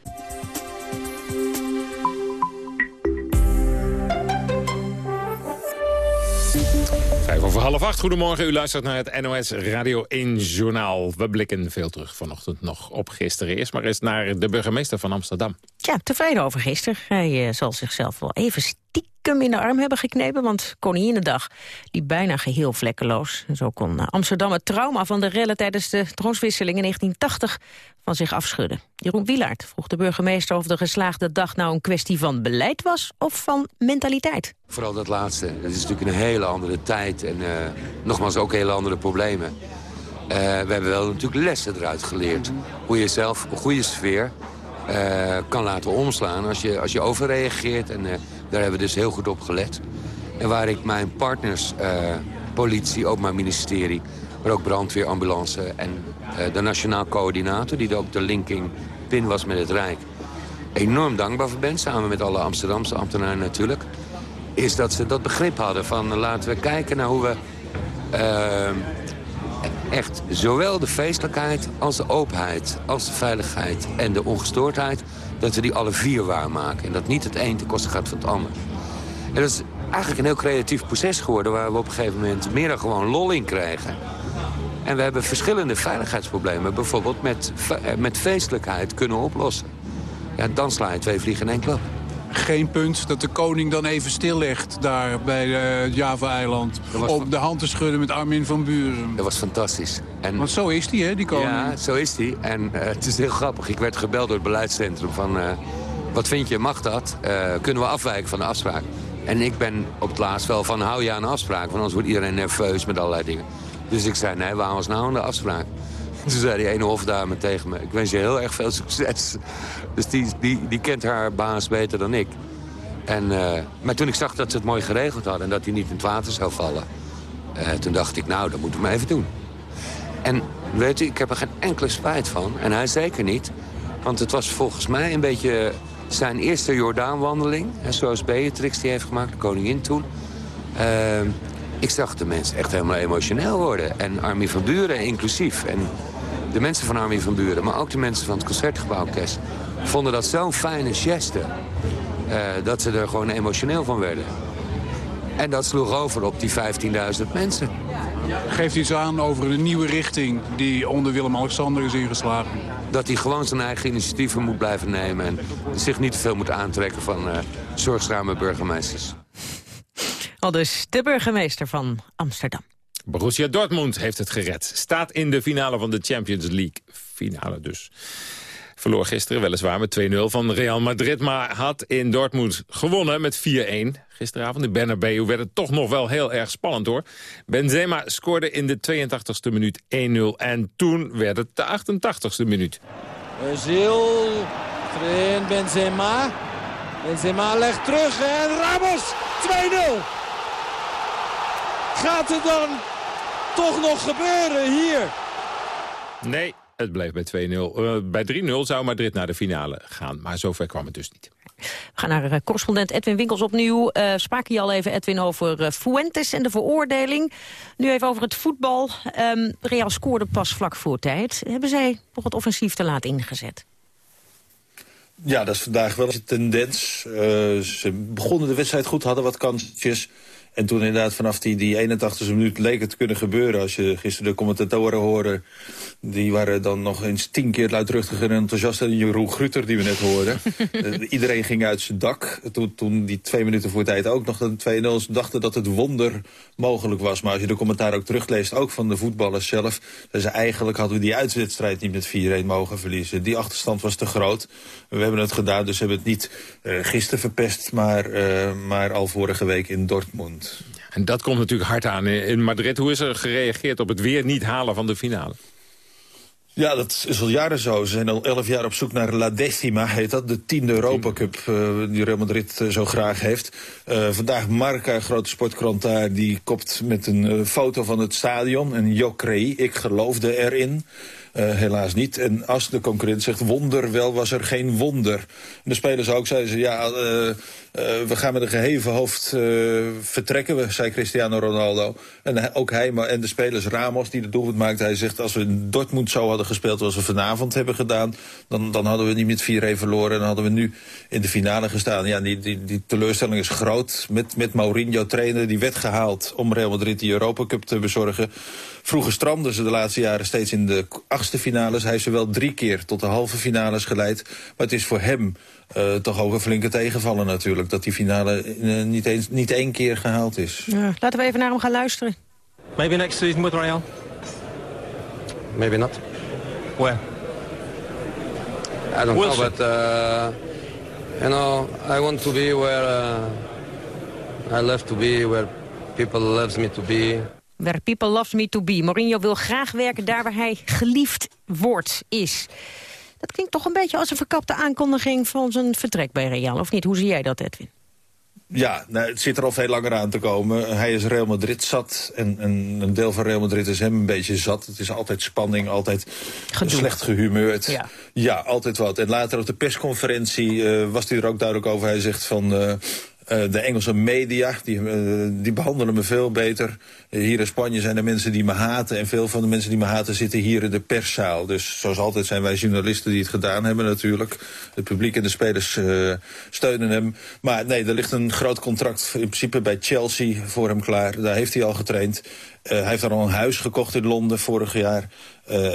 S3: Over half acht. Goedemorgen, u luistert naar het NOS Radio 1 Journaal. We blikken veel terug vanochtend nog op gisteren. Eerst maar eens naar de burgemeester van Amsterdam.
S2: Ja, tevreden over gisteren. Hij uh, zal zichzelf wel even stiekem in de arm hebben geknepen... want Koninginnedag, die bijna geheel vlekkeloos. Zo kon uh, Amsterdam het trauma van de rellen tijdens de troonswisseling in 1980 van zich afschudden. Jeroen Wielaert vroeg de burgemeester of de geslaagde dag nou een kwestie van beleid was of van mentaliteit.
S36: Vooral dat laatste. Het is natuurlijk een hele andere tijd en uh, nogmaals ook hele andere problemen. Uh, we hebben wel natuurlijk lessen eruit geleerd. Hoe je zelf een goede sfeer uh, kan laten omslaan als je, als je overreageert. En daar hebben we dus heel goed op gelet. En waar ik mijn partners, politie, openbaar ministerie... maar ook brandweer, ambulance en de nationaal coördinator... die ook de linking pin was met het Rijk... enorm dankbaar voor ben, samen met alle Amsterdamse ambtenaren natuurlijk is dat ze dat begrip hadden van laten we kijken naar hoe we uh, echt zowel de feestelijkheid als de openheid, als de veiligheid en de ongestoordheid, dat we die alle vier waarmaken. En dat niet het een ten koste gaat van het ander. En dat is eigenlijk een heel creatief proces geworden waar we op een gegeven moment meer dan gewoon lol in krijgen. En we hebben verschillende veiligheidsproblemen bijvoorbeeld met, met feestelijkheid kunnen oplossen. Ja, dan sla je twee vliegen in één klap
S37: geen punt dat de koning dan even stillegt daar bij het Java-eiland. Op de hand te schudden met Armin van Buren.
S36: Dat was fantastisch.
S37: En... Want zo is die, hè, die koning?
S36: Ja, zo is die. En uh, het is heel grappig. Ik werd gebeld door het beleidscentrum van... Uh, wat vind je, mag dat? Kunnen we afwijken van de afspraak? En ik ben op het laatst wel van hou je aan de afspraak. Want anders wordt iedereen nerveus met allerlei dingen. Dus ik zei, nee, houden ons nou aan de afspraak. Toen zei die ene hofdame tegen me... ik wens je heel erg veel succes. Dus die, die, die kent haar baas beter dan ik. En, uh, maar toen ik zag dat ze het mooi geregeld hadden... en dat hij niet in het water zou vallen... Uh, toen dacht ik, nou, dat moeten we maar even doen. En weet u, ik heb er geen enkele spijt van. En hij zeker niet. Want het was volgens mij een beetje zijn eerste Jordaanwandeling. Zoals Beatrix die heeft gemaakt, de koningin toen. Uh, ik zag de mensen echt helemaal emotioneel worden. En Armin van Buren inclusief. En de mensen van Armin van Buren, maar ook de mensen van het Concertgebouworkest... vonden dat zo'n fijne geste uh, dat ze er gewoon emotioneel van werden. En dat sloeg over op die 15.000 mensen.
S37: Geeft iets aan over een nieuwe richting die onder Willem-Alexander is ingeslagen?
S36: Dat hij gewoon zijn eigen initiatieven moet blijven nemen... en zich niet te veel moet aantrekken van uh, zorgzame burgemeesters.
S2: Al dus de burgemeester van Amsterdam.
S3: Borussia Dortmund heeft het gered. Staat in de finale van de Champions League. Finale dus. Verloor gisteren weliswaar met 2-0 van Real Madrid... maar had in Dortmund gewonnen met 4-1. Gisteravond in Bernabeu werd het toch nog wel heel erg spannend, hoor. Benzema scoorde in de 82e minuut 1-0 en toen werd het de 88e minuut.
S28: Özil, Benzema. Benzema legt terug en Ramos 2-0. Gaat het dan toch nog gebeuren hier?
S3: Nee, het bleef bij 2-0. Uh, bij 3-0 zou Madrid naar de finale gaan. Maar zover kwam het dus niet.
S2: We gaan naar uh, correspondent Edwin Winkels opnieuw. Uh, spraken je al even, Edwin, over uh, Fuentes en de veroordeling. Nu even over het voetbal. Um, Real scoorde pas vlak voor tijd. Hebben zij nog het offensief te laat ingezet?
S19: Ja, dat is vandaag wel een tendens. ze begonnen de wedstrijd goed, hadden wat kansjes... En toen inderdaad vanaf die, die 81e minuut leek het te kunnen gebeuren. Als je gisteren de commentatoren hoorde... die waren dan nog eens tien keer luidruchtiger en enthousiaster dan Jeroen Grutter die we net hoorden. uh, iedereen ging uit zijn dak. Toen, toen die twee minuten voor tijd ook nog de 2-0 dachten dat het wonder mogelijk was. Maar als je de commentaar ook terugleest, ook van de voetballers zelf... dan ze eigenlijk hadden we die uitwedstrijd niet met 4-1 mogen verliezen. Die achterstand was te groot. We hebben het gedaan, dus hebben het niet uh, gisteren verpest... Maar, uh, maar al vorige week in Dortmund.
S3: En dat komt natuurlijk hard aan in Madrid. Hoe is er gereageerd op het weer niet halen van de finale?
S19: Ja, dat is al jaren zo. Ze zijn al elf jaar op zoek naar La Decima, heet dat. De tiende Europa Cup uh, die Real Madrid uh, zo graag heeft. Uh, vandaag Marca, grote sportkrant daar, die kopt met een foto van het stadion. En yo creí, ik geloofde erin. Helaas niet. En als de concurrent zegt wonder, wel was er geen wonder. En de spelers ook zeiden ze, ja, we gaan met een geheven hoofd vertrekken, we, zei Cristiano Ronaldo. En ook hij maar, en de spelers Ramos, die de doelpunt maakte, hij zegt, als we Dortmund zo hadden gespeeld zoals we vanavond hebben gedaan, dan, dan hadden we niet met 4-1 verloren en dan hadden we nu in de finale gestaan. Ja, die, die, die teleurstelling is groot. Met, met Mourinho trainer, die werd gehaald om Real Madrid die Europa Cup te bezorgen. Vroeger stranden ze de laatste jaren steeds in de achtste finales. Hij heeft ze wel drie keer tot de halve finales geleid. Maar het is voor hem uh, toch ook een flinke tegenvallen natuurlijk. Dat die finale uh, niet, eens, niet één keer gehaald is.
S2: Ja, laten we even naar hem gaan luisteren.
S38: Maybe next season with Real?
S39: Maybe not.
S38: Where?
S39: I don't we'll know, but uh, you know, I want to be where uh, I love to be, where people loves me to be.
S2: Where people loves me to be. Mourinho wil graag werken daar waar hij geliefd wordt, is. Dat klinkt toch een beetje als een verkapte aankondiging van zijn vertrek bij Real, of niet? Hoe zie jij dat, Edwin?
S19: Ja, nou, het zit er al veel langer aan te komen. Hij is Real Madrid zat en, en, een deel van Real Madrid is hem een beetje zat. Het is altijd spanning, altijd slecht gehumeurd. Ja. ja. altijd wat. En later op de persconferentie uh, was hij er ook duidelijk over. Hij zegt van... Uh, Uh, de Engelse media, die, uh, die behandelen me veel beter. Uh, hier in Spanje zijn er mensen die me haten. En veel van de mensen die me haten zitten hier in de perszaal. Dus zoals altijd zijn wij journalisten die het gedaan hebben natuurlijk. Het publiek en de spelers steunen hem. Maar nee, er ligt een groot contract in principe bij Chelsea voor hem klaar. Daar heeft hij al getraind. hij heeft daar al een huis gekocht in Londen vorig jaar.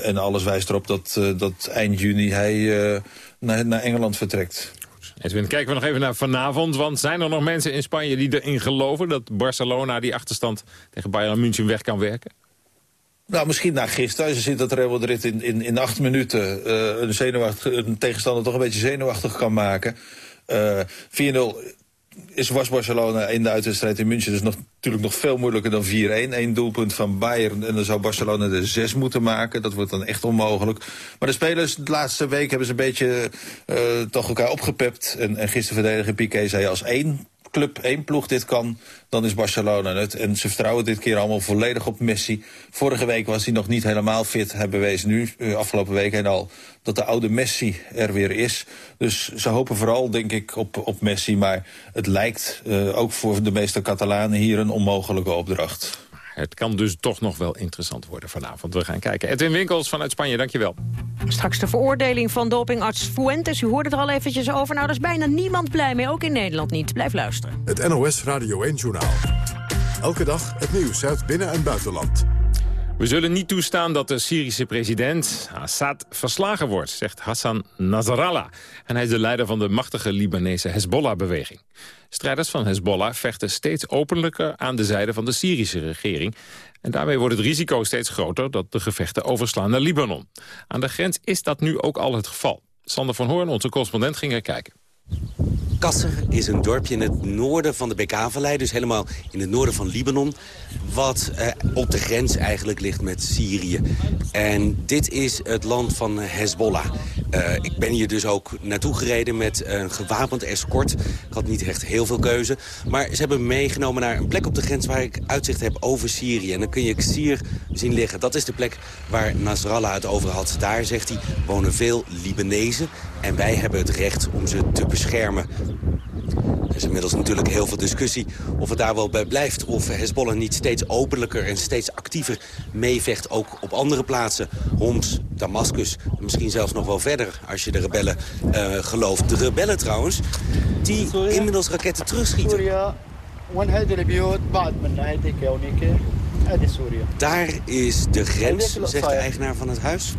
S19: en alles wijst erop dat, dat eind juni hij naar, naar Engeland vertrekt.
S3: Kijken we nog even naar vanavond. Want zijn er nog mensen in Spanje die erin geloven... dat Barcelona die achterstand tegen Bayern München weg kan werken?
S19: Nou, misschien na gisteren. Als je ziet dat Real Madrid in, in, in acht minuten uh, een, een tegenstander toch een beetje zenuwachtig kan maken. Uh, 4-0 is, was Barcelona in de uitwedstrijd in München dus nog, natuurlijk nog veel moeilijker dan 4-1. Eén doelpunt van Bayern en dan zou Barcelona er zes moeten maken. Dat wordt dan echt onmogelijk. Maar de spelers de laatste week hebben ze een beetje uh, toch elkaar opgepept. En, en gisteren verdediger Piqué zei als één club, één ploeg dit kan, dan is Barcelona het. En ze vertrouwen dit keer allemaal volledig op Messi. Vorige week was hij nog niet helemaal fit. Hij bewees nu, uh, afgelopen week en al, dat de oude Messi er weer is. Dus ze hopen vooral, denk ik, op, op Messi. Maar het lijkt uh, ook voor de meeste Catalanen hier een onmogelijke opdracht.
S3: Het kan dus toch nog wel interessant worden vanavond. We gaan kijken. Edwin Winkels vanuit Spanje, dankjewel.
S2: Straks de veroordeling van dopingarts Fuentes. U hoorde er al eventjes over. Nou, daar is bijna niemand blij mee, ook in Nederland niet. Blijf luisteren.
S1: Het NOS Radio 1-journaal. Elke dag het nieuws uit binnen- en buitenland.
S3: We zullen niet toestaan dat de Syrische president Assad verslagen wordt, zegt Hassan Nasrallah. En hij is de leider van de machtige Libanese Hezbollah-beweging. Strijders van Hezbollah vechten steeds openlijker aan de zijde van de Syrische regering. En daarmee wordt het risico steeds groter dat de gevechten overslaan naar Libanon. Aan de grens is dat nu ook al het geval. Sander van Hoorn, onze correspondent, ging er kijken.
S40: Kasser is een dorpje in het noorden van de Bekaa-vallei, dus helemaal in het noorden van Libanon. Wat eh, op de grens eigenlijk ligt met Syrië. En dit is het land van Hezbollah. Uh, ik ben hier dus ook naartoe gereden met een gewapend escort. Ik had niet echt heel veel keuze. Maar ze hebben me meegenomen naar een plek op de grens waar ik uitzicht heb over Syrië. En dan kun je Xir zien liggen. Dat is de plek waar Nasrallah het over had. Daar, zegt hij, wonen veel Libanezen. En wij hebben het recht om ze te beschermen. Er is inmiddels natuurlijk heel veel discussie of het daar wel bij blijft. Of Hezbollah niet steeds openlijker en steeds actiever meevecht. Ook op andere plaatsen. Homs, Damascus, misschien zelfs nog wel verder als je de rebellen uh, gelooft. De rebellen trouwens, die inmiddels raketten terugschieten. Daar is de grens, zegt de eigenaar van het huis.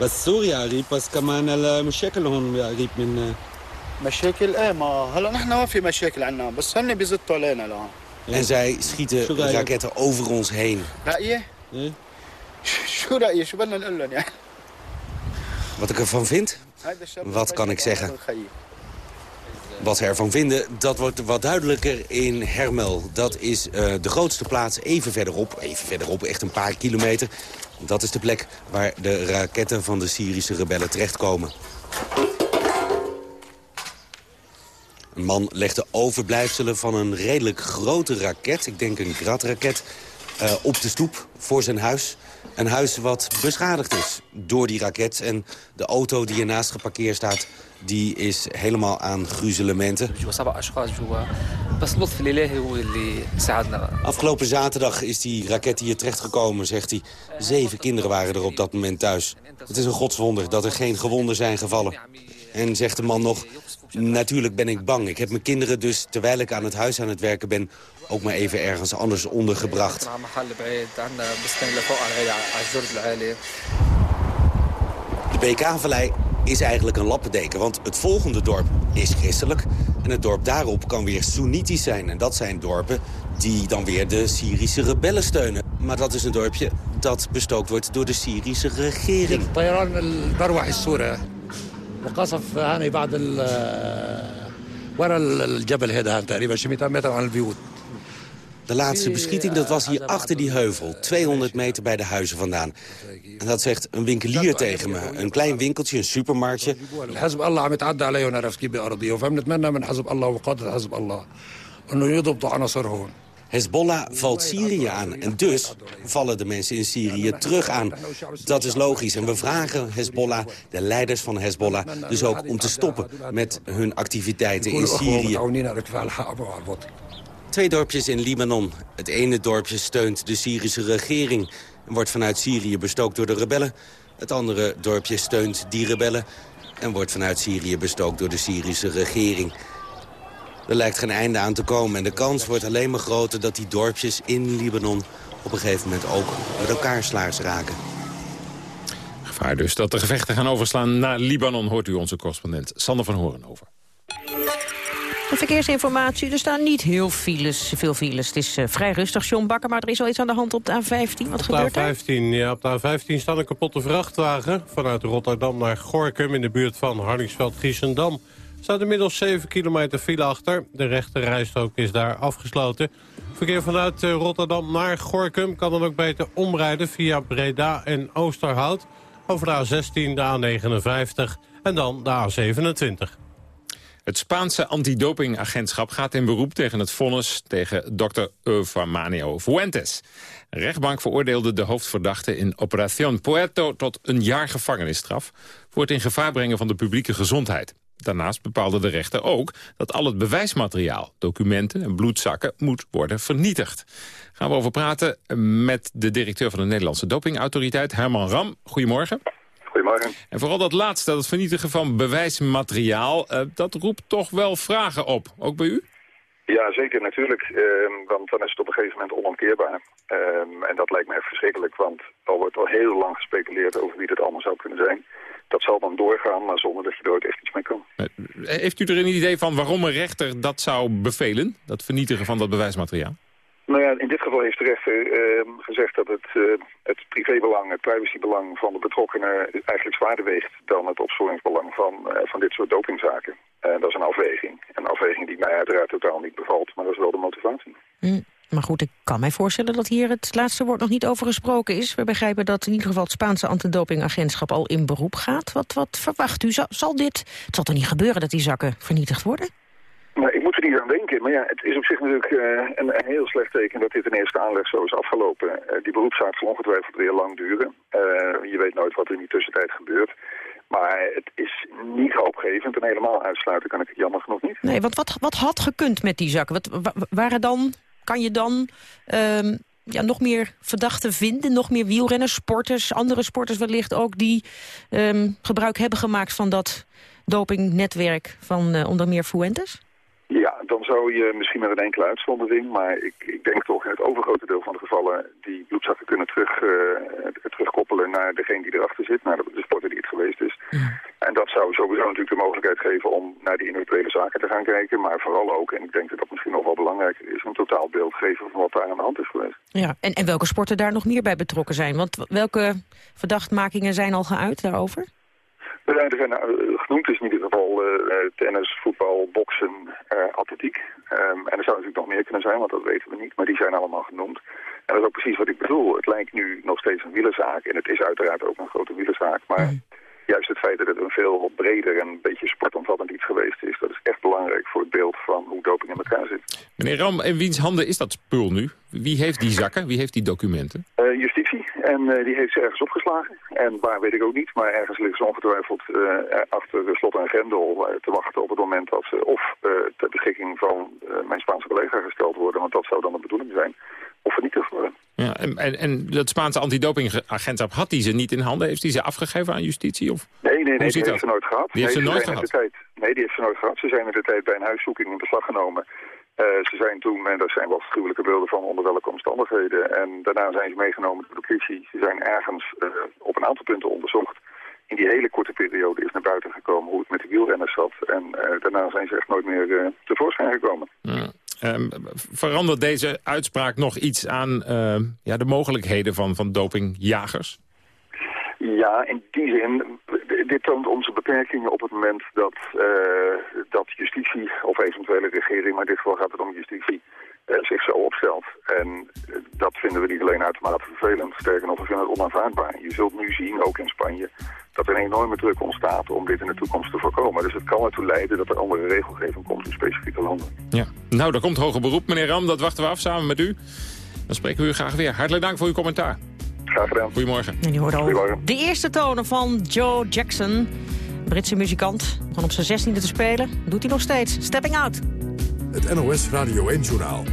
S41: بس سوريا قريب بس كمان المشاكل هون قريب من
S42: مشاكل ايه ما هلا نحن ما في مشاكل عنا بس هن بيزتوا علينا لهون
S40: En zij schieten raketten over ons heen.
S42: رأيي؟ شو رأيي؟ شو بدنا نقول لهم يعني؟
S40: Wat ik ervan vind? Wat kan ik zeggen? Wat ze ervan vinden, dat wordt wat duidelijker in Hermel. Dat is eh, de grootste plaats even verderop. Even verderop, echt een paar kilometer. Dat is de plek waar de raketten van de Syrische rebellen terechtkomen. Een man legt de overblijfselen van een redelijk grote raket... ik denk een Grad-raket, uh, op de stoep voor zijn huis. Een huis wat beschadigd is door die raket. En de auto die ernaast geparkeerd staat, die is helemaal aan gruzelementen. Afgelopen zaterdag is die raket hier terechtgekomen, zegt hij. Zeven kinderen waren er op dat moment thuis. Het is een godswonder dat er geen gewonden zijn gevallen. En zegt de man nog, natuurlijk ben ik bang. Ik heb mijn kinderen dus, terwijl ik aan het huis aan het werken ben... ook maar even ergens anders ondergebracht. De BK-vallei is eigenlijk een lappendeken, want het volgende dorp is christelijk. En het dorp daarop kan weer Soenitisch zijn. En dat zijn dorpen die dan weer de Syrische rebellen steunen. Maar dat is een dorpje dat bestookt wordt door de Syrische regering. وقصف هاني بعد ورا الجبل هذا تقريبا شي 100 متر عن البيوت De laatste beschieting dat was hier achter die heuvel, 200 meter bij de huizen vandaan. En dat zegt een winkelier tegen me. Een klein winkeltje, een supermarktje. Hezbollah valt Syrië aan en dus vallen de mensen in Syrië terug aan. Dat is logisch en we vragen Hezbollah, de leiders van Hezbollah... dus ook om te stoppen met hun activiteiten in Syrië. Twee dorpjes in Libanon. Het ene dorpje steunt de Syrische regering... en wordt vanuit Syrië bestookt door de rebellen. Het andere dorpje steunt die rebellen... en wordt vanuit Syrië bestookt door de Syrische regering... Er lijkt geen einde aan te komen en de kans wordt alleen maar groter... dat die dorpjes in Libanon op een gegeven moment ook met elkaar slaars raken.
S3: Gevaar dus dat de gevechten gaan overslaan naar Libanon... hoort u onze correspondent Sander van Horen over.
S2: Verkeersinformatie, er staan niet heel files, veel files. Het is uh, vrij rustig, John Bakker, maar er is al iets aan de hand op de A15. Wat
S23: op
S2: gebeurt
S23: de A15, er? Ja, op de A15 staat een kapotte vrachtwagen... vanuit Rotterdam naar Gorkum in de buurt van Hardingsveld-Giessendam staat inmiddels 7 kilometer file achter. De rechte rijstrook is daar afgesloten. Verkeer vanuit eh, Rotterdam naar Gorkum kan dan ook beter omrijden via Breda en Oosterhout. Over de A16, de A59 en dan de A27.
S3: Het Spaanse antidopingagentschap gaat in beroep tegen het vonnis tegen dokter Eufemanio Fuentes. Een rechtbank veroordeelde de hoofdverdachte in Operación Puerto tot een jaar gevangenisstraf voor het in gevaar brengen van de publieke gezondheid. Daarnaast bepaalde de rechter ook dat al het bewijsmateriaal, documenten en bloedzakken moet worden vernietigd. Gaan we over praten met de directeur van de Nederlandse dopingautoriteit, Herman Ram. Goedemorgen.
S43: Goedemorgen.
S3: En vooral dat laatste, dat vernietigen van bewijsmateriaal, uh, dat roept toch wel vragen op, ook bij u?
S43: Ja, zeker natuurlijk, uh, want dan is het op een gegeven moment onomkeerbaar. Uh, en dat lijkt mij verschrikkelijk, want al wordt al heel lang gespeculeerd over wie dit allemaal zou kunnen zijn dat zal dan doorgaan, maar zonder dat je er ooit echt iets mee kan. Eh,
S3: heeft u er een idee van waarom een rechter dat zou bevelen? Dat vernietigen van dat bewijsmateriaal?
S43: Nou ja, in dit geval heeft de rechter uh, gezegd dat het, uh, het privébelang, het privacybelang van de betrokkenen eigenlijk zwaarder weegt dan het opsporingsbelang van, uh, van dit soort dopingzaken. dat is een afweging. Een afweging die mij uiteraard totaal niet bevalt, maar dat is wel de motivatie.
S2: Mm. Maar goed, ik kan mij voorstellen dat hier het laatste woord nog niet over gesproken is. We begrijpen dat in ieder geval het Spaanse antidopingagentschap al in beroep gaat. Wat, wat verwacht u? Zal, dit, het zal toch niet gebeuren dat die zakken vernietigd worden?
S43: Ik moet er niet aan denken, maar ja, het is op zich natuurlijk uh, een, heel slecht teken dat dit in eerste aanleg zo is afgelopen. Uh, die beroepszaak zal ongetwijfeld weer lang duren. Uh, je weet nooit wat er in die tussentijd gebeurt. Maar het is niet hoopgevend en helemaal uitsluiten kan ik het jammer genoeg niet.
S2: Nee, want wat, wat had gekund met die zakken? Wat, waren dan kan je dan um, ja, nog meer verdachten vinden? Nog meer wielrenners, sporters, andere sporters wellicht ook... die um, gebruik hebben gemaakt van dat dopingnetwerk van uh, onder meer Fuentes?
S43: Ja, dan zou je misschien met een enkele uitzondering, maar ik, ik denk toch in het overgrote deel van de gevallen die bloedzakken kunnen terug, uh, terugkoppelen naar degene die erachter zit, naar de, de sporter die het geweest is. Ja. En dat zou sowieso natuurlijk de mogelijkheid geven om naar die individuele zaken te gaan kijken, maar vooral ook, en ik denk dat dat misschien nog wel belangrijker is, een totaalbeeld geven van wat daar aan de hand is geweest.
S2: Ja, en, en welke sporten daar nog meer bij betrokken zijn? Want welke verdachtmakingen zijn al geuit daarover?
S43: Er zijn uh, genoemd is in ieder geval uh, tennis, voetbal, boksen, atletiek. Um, en er zou natuurlijk nog meer kunnen zijn, want dat weten we niet. Maar die zijn allemaal genoemd. En dat is ook precies wat ik bedoel. Het lijkt nu nog steeds een wielerzaak. En het is uiteraard ook een grote wielerzaak. Maar mm. Juist het feit dat het een veel breder en een beetje sportomvattend iets geweest is... dat is echt belangrijk voor het beeld van hoe doping in elkaar zit.
S3: Meneer Ram, in wiens handen is dat spul nu? Wie heeft die zakken? Wie heeft die documenten?
S43: Uh, justitie. En uh, die heeft ze ergens opgeslagen. En waar weet ik ook niet. Maar ergens liggen ze ongetwijfeld uh, achter de slot en grendel te wachten op het moment dat ze of ter beschikking van mijn Spaanse collega gesteld worden. Want dat zou dan de bedoeling zijn. Of vernietigd worden.
S3: Ja, en, en, en dat Spaanse antidopingagentschap had die ze niet in handen? Heeft die ze afgegeven aan justitie? Of?
S43: Nee, nee, nee die heeft ze nooit gehad.
S3: Die heeft
S43: nee,
S3: ze nooit gehad?
S43: Tijd, nee, die heeft ze nooit gehad. Ze zijn in de tijd bij een huiszoeking in beslag genomen. Uh, ze zijn toen, en daar zijn wel gruwelijke beelden van onder welke omstandigheden. En daarna zijn ze meegenomen door de politie. Ze zijn ergens uh, op een aantal punten onderzocht. In die hele korte periode is naar buiten gekomen hoe het met de wielrenners zat. En uh, daarna zijn ze echt nooit meer tevoorschijn gekomen.
S3: Ja. Um, verandert deze uitspraak nog iets aan ja, de mogelijkheden van, van dopingjagers?
S43: Ja, in die zin, dit toont onze beperkingen op het moment dat, uh, dat justitie of eventuele regering, maar in dit geval gaat het om justitie, zich zo opstelt. En uh, dat vinden we niet alleen uitermate vervelend, sterker nog, we vinden het onaanvaardbaar. Je zult nu zien, ook in Spanje, dat er een enorme druk ontstaat om dit in de toekomst te voorkomen. Dus het kan ertoe leiden dat er andere regelgeving komt in specifieke landen.
S3: Ja, nou, daar komt hoger beroep, meneer Ram, dat wachten we af samen met u. Dan spreken we u graag weer. Hartelijk dank voor uw commentaar.
S43: Graag gedaan.
S3: Goedemorgen.
S2: En u hoort al de eerste tonen van Joe Jackson. Britse muzikant. Van op zijn zestiende te spelen. Doet hij nog steeds. Stepping Out.
S1: Het NOS Radio 1 Journaal.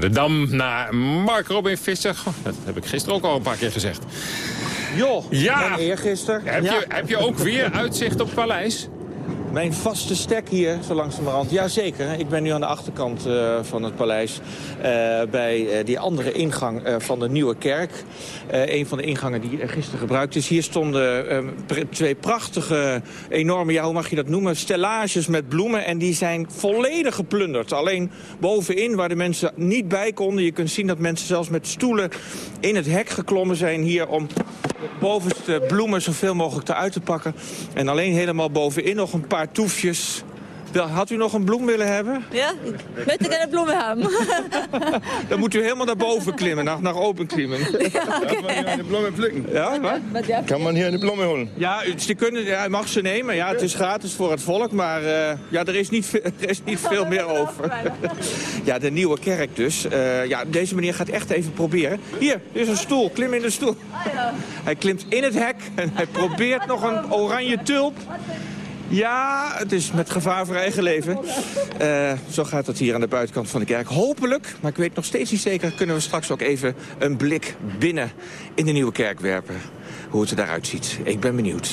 S3: De Dam, naar Mark Robin Visser. Goh, dat heb ik gisteren ook al een paar keer gezegd.
S44: Joh,
S3: ja.
S44: eergisteren.
S3: Heb,
S44: ja.
S3: je, heb je ook weer uitzicht op het paleis?
S44: Mijn vaste stek hier, zo langzamerhand. Jazeker, ik ben nu aan de achterkant uh, van het paleis. Uh, bij uh, die andere ingang van de Nieuwe Kerk. een van de ingangen die gisteren gebruikt is. Hier stonden twee prachtige, enorme, ja, hoe mag je dat noemen? Stellages met bloemen. En die zijn volledig geplunderd. Alleen bovenin, waar de mensen niet bij konden. Je kunt zien dat mensen zelfs met stoelen in het hek geklommen zijn hier... om bovenste bloemen zoveel mogelijk eruit te pakken. En alleen helemaal bovenin nog een paar toefjes
S12: Had u nog een bloem willen hebben?
S45: Ja, ik möchte gerne bloemen hebben.
S12: Dan moet u helemaal naar boven klimmen, naar, naar open klimmen.
S45: Ja, okay.
S41: de bloemen plukken?
S12: Ja, wat?
S41: Kan man hier de bloemen holen?
S12: Ja, u, ze kunnen, ja, mag ze nemen. Ja, het is gratis voor het volk, maar uh, ja, er is niet, veel, er is niet veel meer over. ja, de nieuwe kerk dus. Uh, ja, deze meneer gaat echt even proberen. Hier, er is een stoel. Klim in de stoel. Hij klimt in het hek en hij probeert nog een oranje tulp. Ja, het is met gevaar voor eigen leven. Uh, zo gaat het hier aan de buitenkant van de kerk. Hopelijk, maar ik weet nog steeds niet zeker... kunnen we straks ook even een blik binnen in de nieuwe kerk werpen. Hoe het er daaruit ziet. Ik ben benieuwd.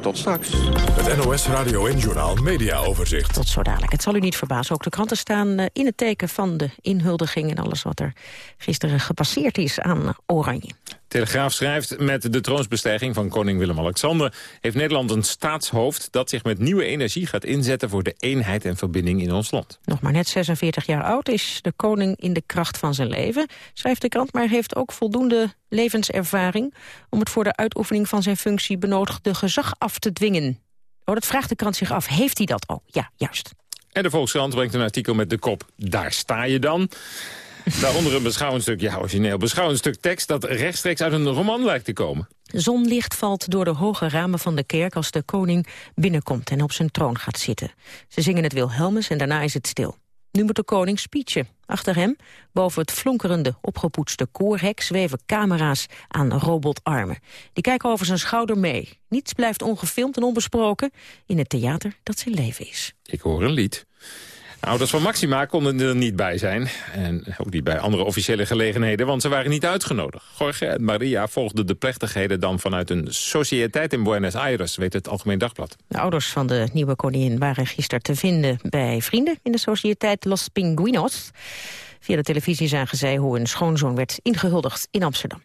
S12: Tot straks.
S33: Het NOS Radio en Journal Media Overzicht.
S2: Tot zo dadelijk. Het zal u niet verbazen. Ook de kranten staan eh, in het teken van de inhuldiging... en alles wat er gisteren gepasseerd is aan Oranje.
S3: Telegraaf schrijft, met de troonsbestijging van koning Willem-Alexander... heeft Nederland een staatshoofd dat zich met nieuwe energie gaat inzetten... voor de eenheid en verbinding in ons land.
S2: Nog maar net 46 jaar oud is de koning in de kracht van zijn leven... schrijft de krant, maar heeft ook voldoende levenservaring... om het voor de uitoefening van zijn functie benodigde gezag af te dwingen. Oh, dat vraagt de krant zich af. Heeft hij dat al? Ja, juist.
S3: En de Volkskrant brengt een artikel met de kop Daar sta je dan... Daaronder een beschouwend stuk, ja, origineel beschouwend stuk tekst... dat rechtstreeks uit een roman lijkt te komen.
S2: Zonlicht valt door de hoge ramen van de kerk als de koning binnenkomt en op zijn troon gaat zitten. Ze zingen het Wilhelmus en daarna is het stil. Nu moet de koning speechen. Achter hem, boven het flonkerende, opgepoetste koorhek... zweven camera's aan robotarmen. Die kijken over zijn schouder mee. Niets blijft ongefilmd en onbesproken in het theater dat zijn leven is.
S3: Ik hoor een lied. Ouders van Maxima konden er niet bij zijn. En ook niet bij andere officiële gelegenheden, want ze waren niet uitgenodigd. Jorge en Maria volgden de plechtigheden dan vanuit een sociëteit in Buenos Aires, weet het Algemeen Dagblad.
S2: De ouders van de nieuwe koningin waren gisteren te vinden bij vrienden in de sociëteit Los Pinguinos. Via de televisie zagen zij hoe een schoonzoon werd ingehuldigd in Amsterdam.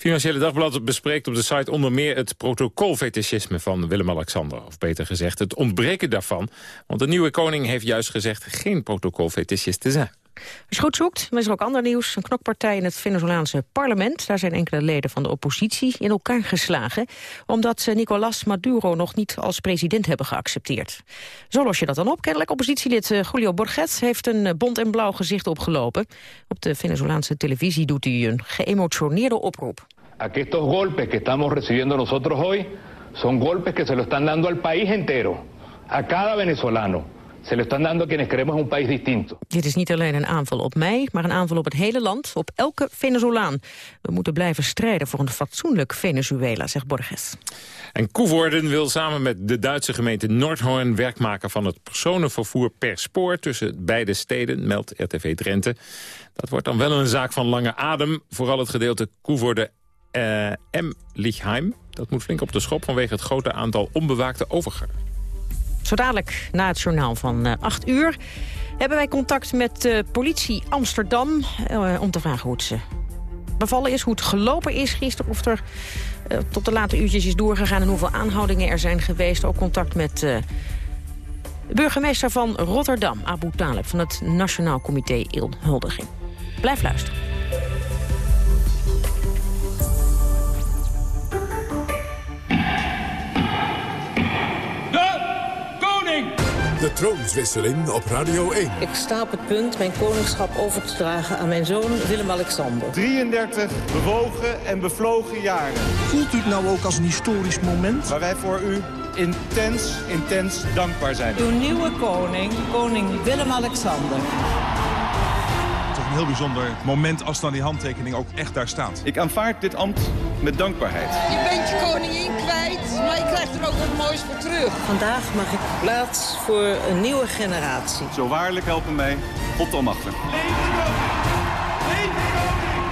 S3: Financiële Dagblad bespreekt op de site onder meer het protocolfetischisme van Willem-Alexander. Of beter gezegd, het ontbreken daarvan. Want de nieuwe koning heeft juist gezegd geen protocolfetischist te zijn.
S2: Als je goed zoekt, maar is er ook ander nieuws. Een knokpartij in het Venezolaanse parlement. Daar zijn enkele leden van de oppositie in elkaar geslagen... omdat ze Nicolás Maduro nog niet als president hebben geaccepteerd. Zo los je dat dan op. Kennelijk oppositielid eh, Julio Borget heeft een eh, bont en blauw gezicht opgelopen. Op de Venezolaanse televisie doet hij een geëmotioneerde oproep.
S46: Estos golpes que estamos recibiendo nosotros hoy... son golpes que se lo están dando al país entero. A cada venezolano. Se lo están dando a quienes queremos un país distinto.
S2: Dit is niet alleen een aanval op mij, maar een aanval op het hele land, op elke Venezolaan. We moeten blijven strijden voor een fatsoenlijk Venezuela, zegt Borges.
S3: En Koevoorden wil samen met de Duitse gemeente Noordhoorn werk maken van het personenvervoer per spoor tussen beide steden, meldt RTV Drenthe. Dat wordt dan wel een zaak van lange adem, vooral het gedeelte Koevoorde uh, Lichheim. Dat moet flink op de schop vanwege het grote aantal onbewaakte overgangen.
S2: Zo dadelijk na het journaal van uh, eh, 8 uur hebben wij contact met uh, politie Amsterdam... Uh, om te vragen hoe het ze bevallen is, hoe het gelopen is gisteren... of er tot de late uurtjes is doorgegaan en hoeveel aanhoudingen er zijn geweest. Ook contact met de burgemeester van Rotterdam, Abu Talib... van het Nationaal Comité Inhuldiging. Blijf luisteren.
S33: De troonswisseling op Radio 1.
S47: Ik sta op het punt mijn koningschap over te dragen aan mijn zoon Willem-Alexander.
S21: 33 bewogen en bevlogen jaren.
S48: Voelt u het nou ook als een historisch moment?
S21: Waar wij voor u intens, intens dankbaar zijn.
S47: Uw nieuwe koning, koning Willem-Alexander
S21: een heel bijzonder moment als dan die handtekening ook echt daar staat. Ik aanvaard dit ambt met dankbaarheid.
S47: Maar je krijgt er ook wat moois voor terug. Vandaag mag ik plaats voor een nieuwe generatie.
S21: Zo waarlijk helpen mij God almachtig.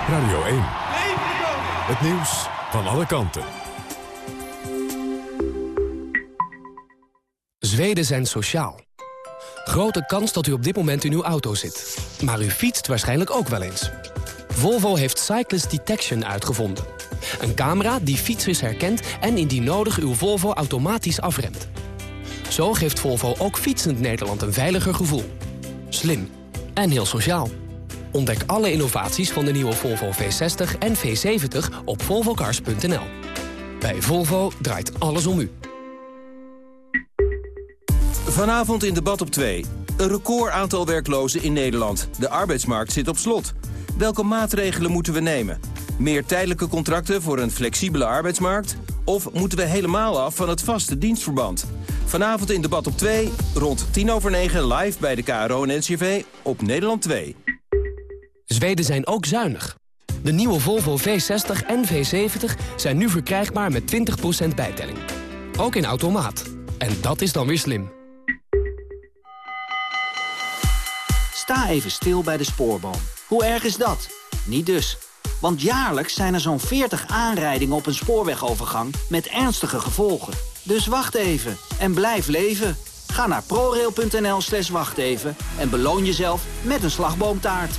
S33: Radio 1. Het nieuws van alle kanten.
S49: Zweden zijn sociaal. Grote kans dat u op dit moment in uw auto zit. Maar u fietst waarschijnlijk ook wel eens. Volvo heeft Cyclist Detection uitgevonden. Een camera die fietsers herkent en indien nodig uw Volvo automatisch afremt. Zo geeft Volvo ook fietsend Nederland een veiliger gevoel. Slim en heel sociaal. Ontdek alle innovaties van de nieuwe Volvo V60 en V70 op volvocars.nl. Bij Volvo draait alles om u.
S35: Vanavond in debat op 2. Een record aantal werklozen in Nederland. De arbeidsmarkt zit op slot. Welke maatregelen moeten we nemen? Meer tijdelijke contracten voor een flexibele arbeidsmarkt? Of moeten we helemaal af van het vaste dienstverband? Vanavond in debat op 2, rond 10 over 9 live bij de KRO en NCV op Nederland 2.
S49: Zweden zijn ook zuinig. De nieuwe Volvo V60 en V70 zijn nu verkrijgbaar met 20% bijtelling. Ook in automaat. En dat is dan weer slim.
S50: Sta even stil bij de spoorboom. Hoe erg is dat? Niet dus. Want jaarlijks zijn er zo'n 40 aanrijdingen op een spoorwegovergang met ernstige gevolgen. Dus wacht even en blijf leven. Ga naar prorail.nl slash wacht even en beloon jezelf met een slagboomtaart.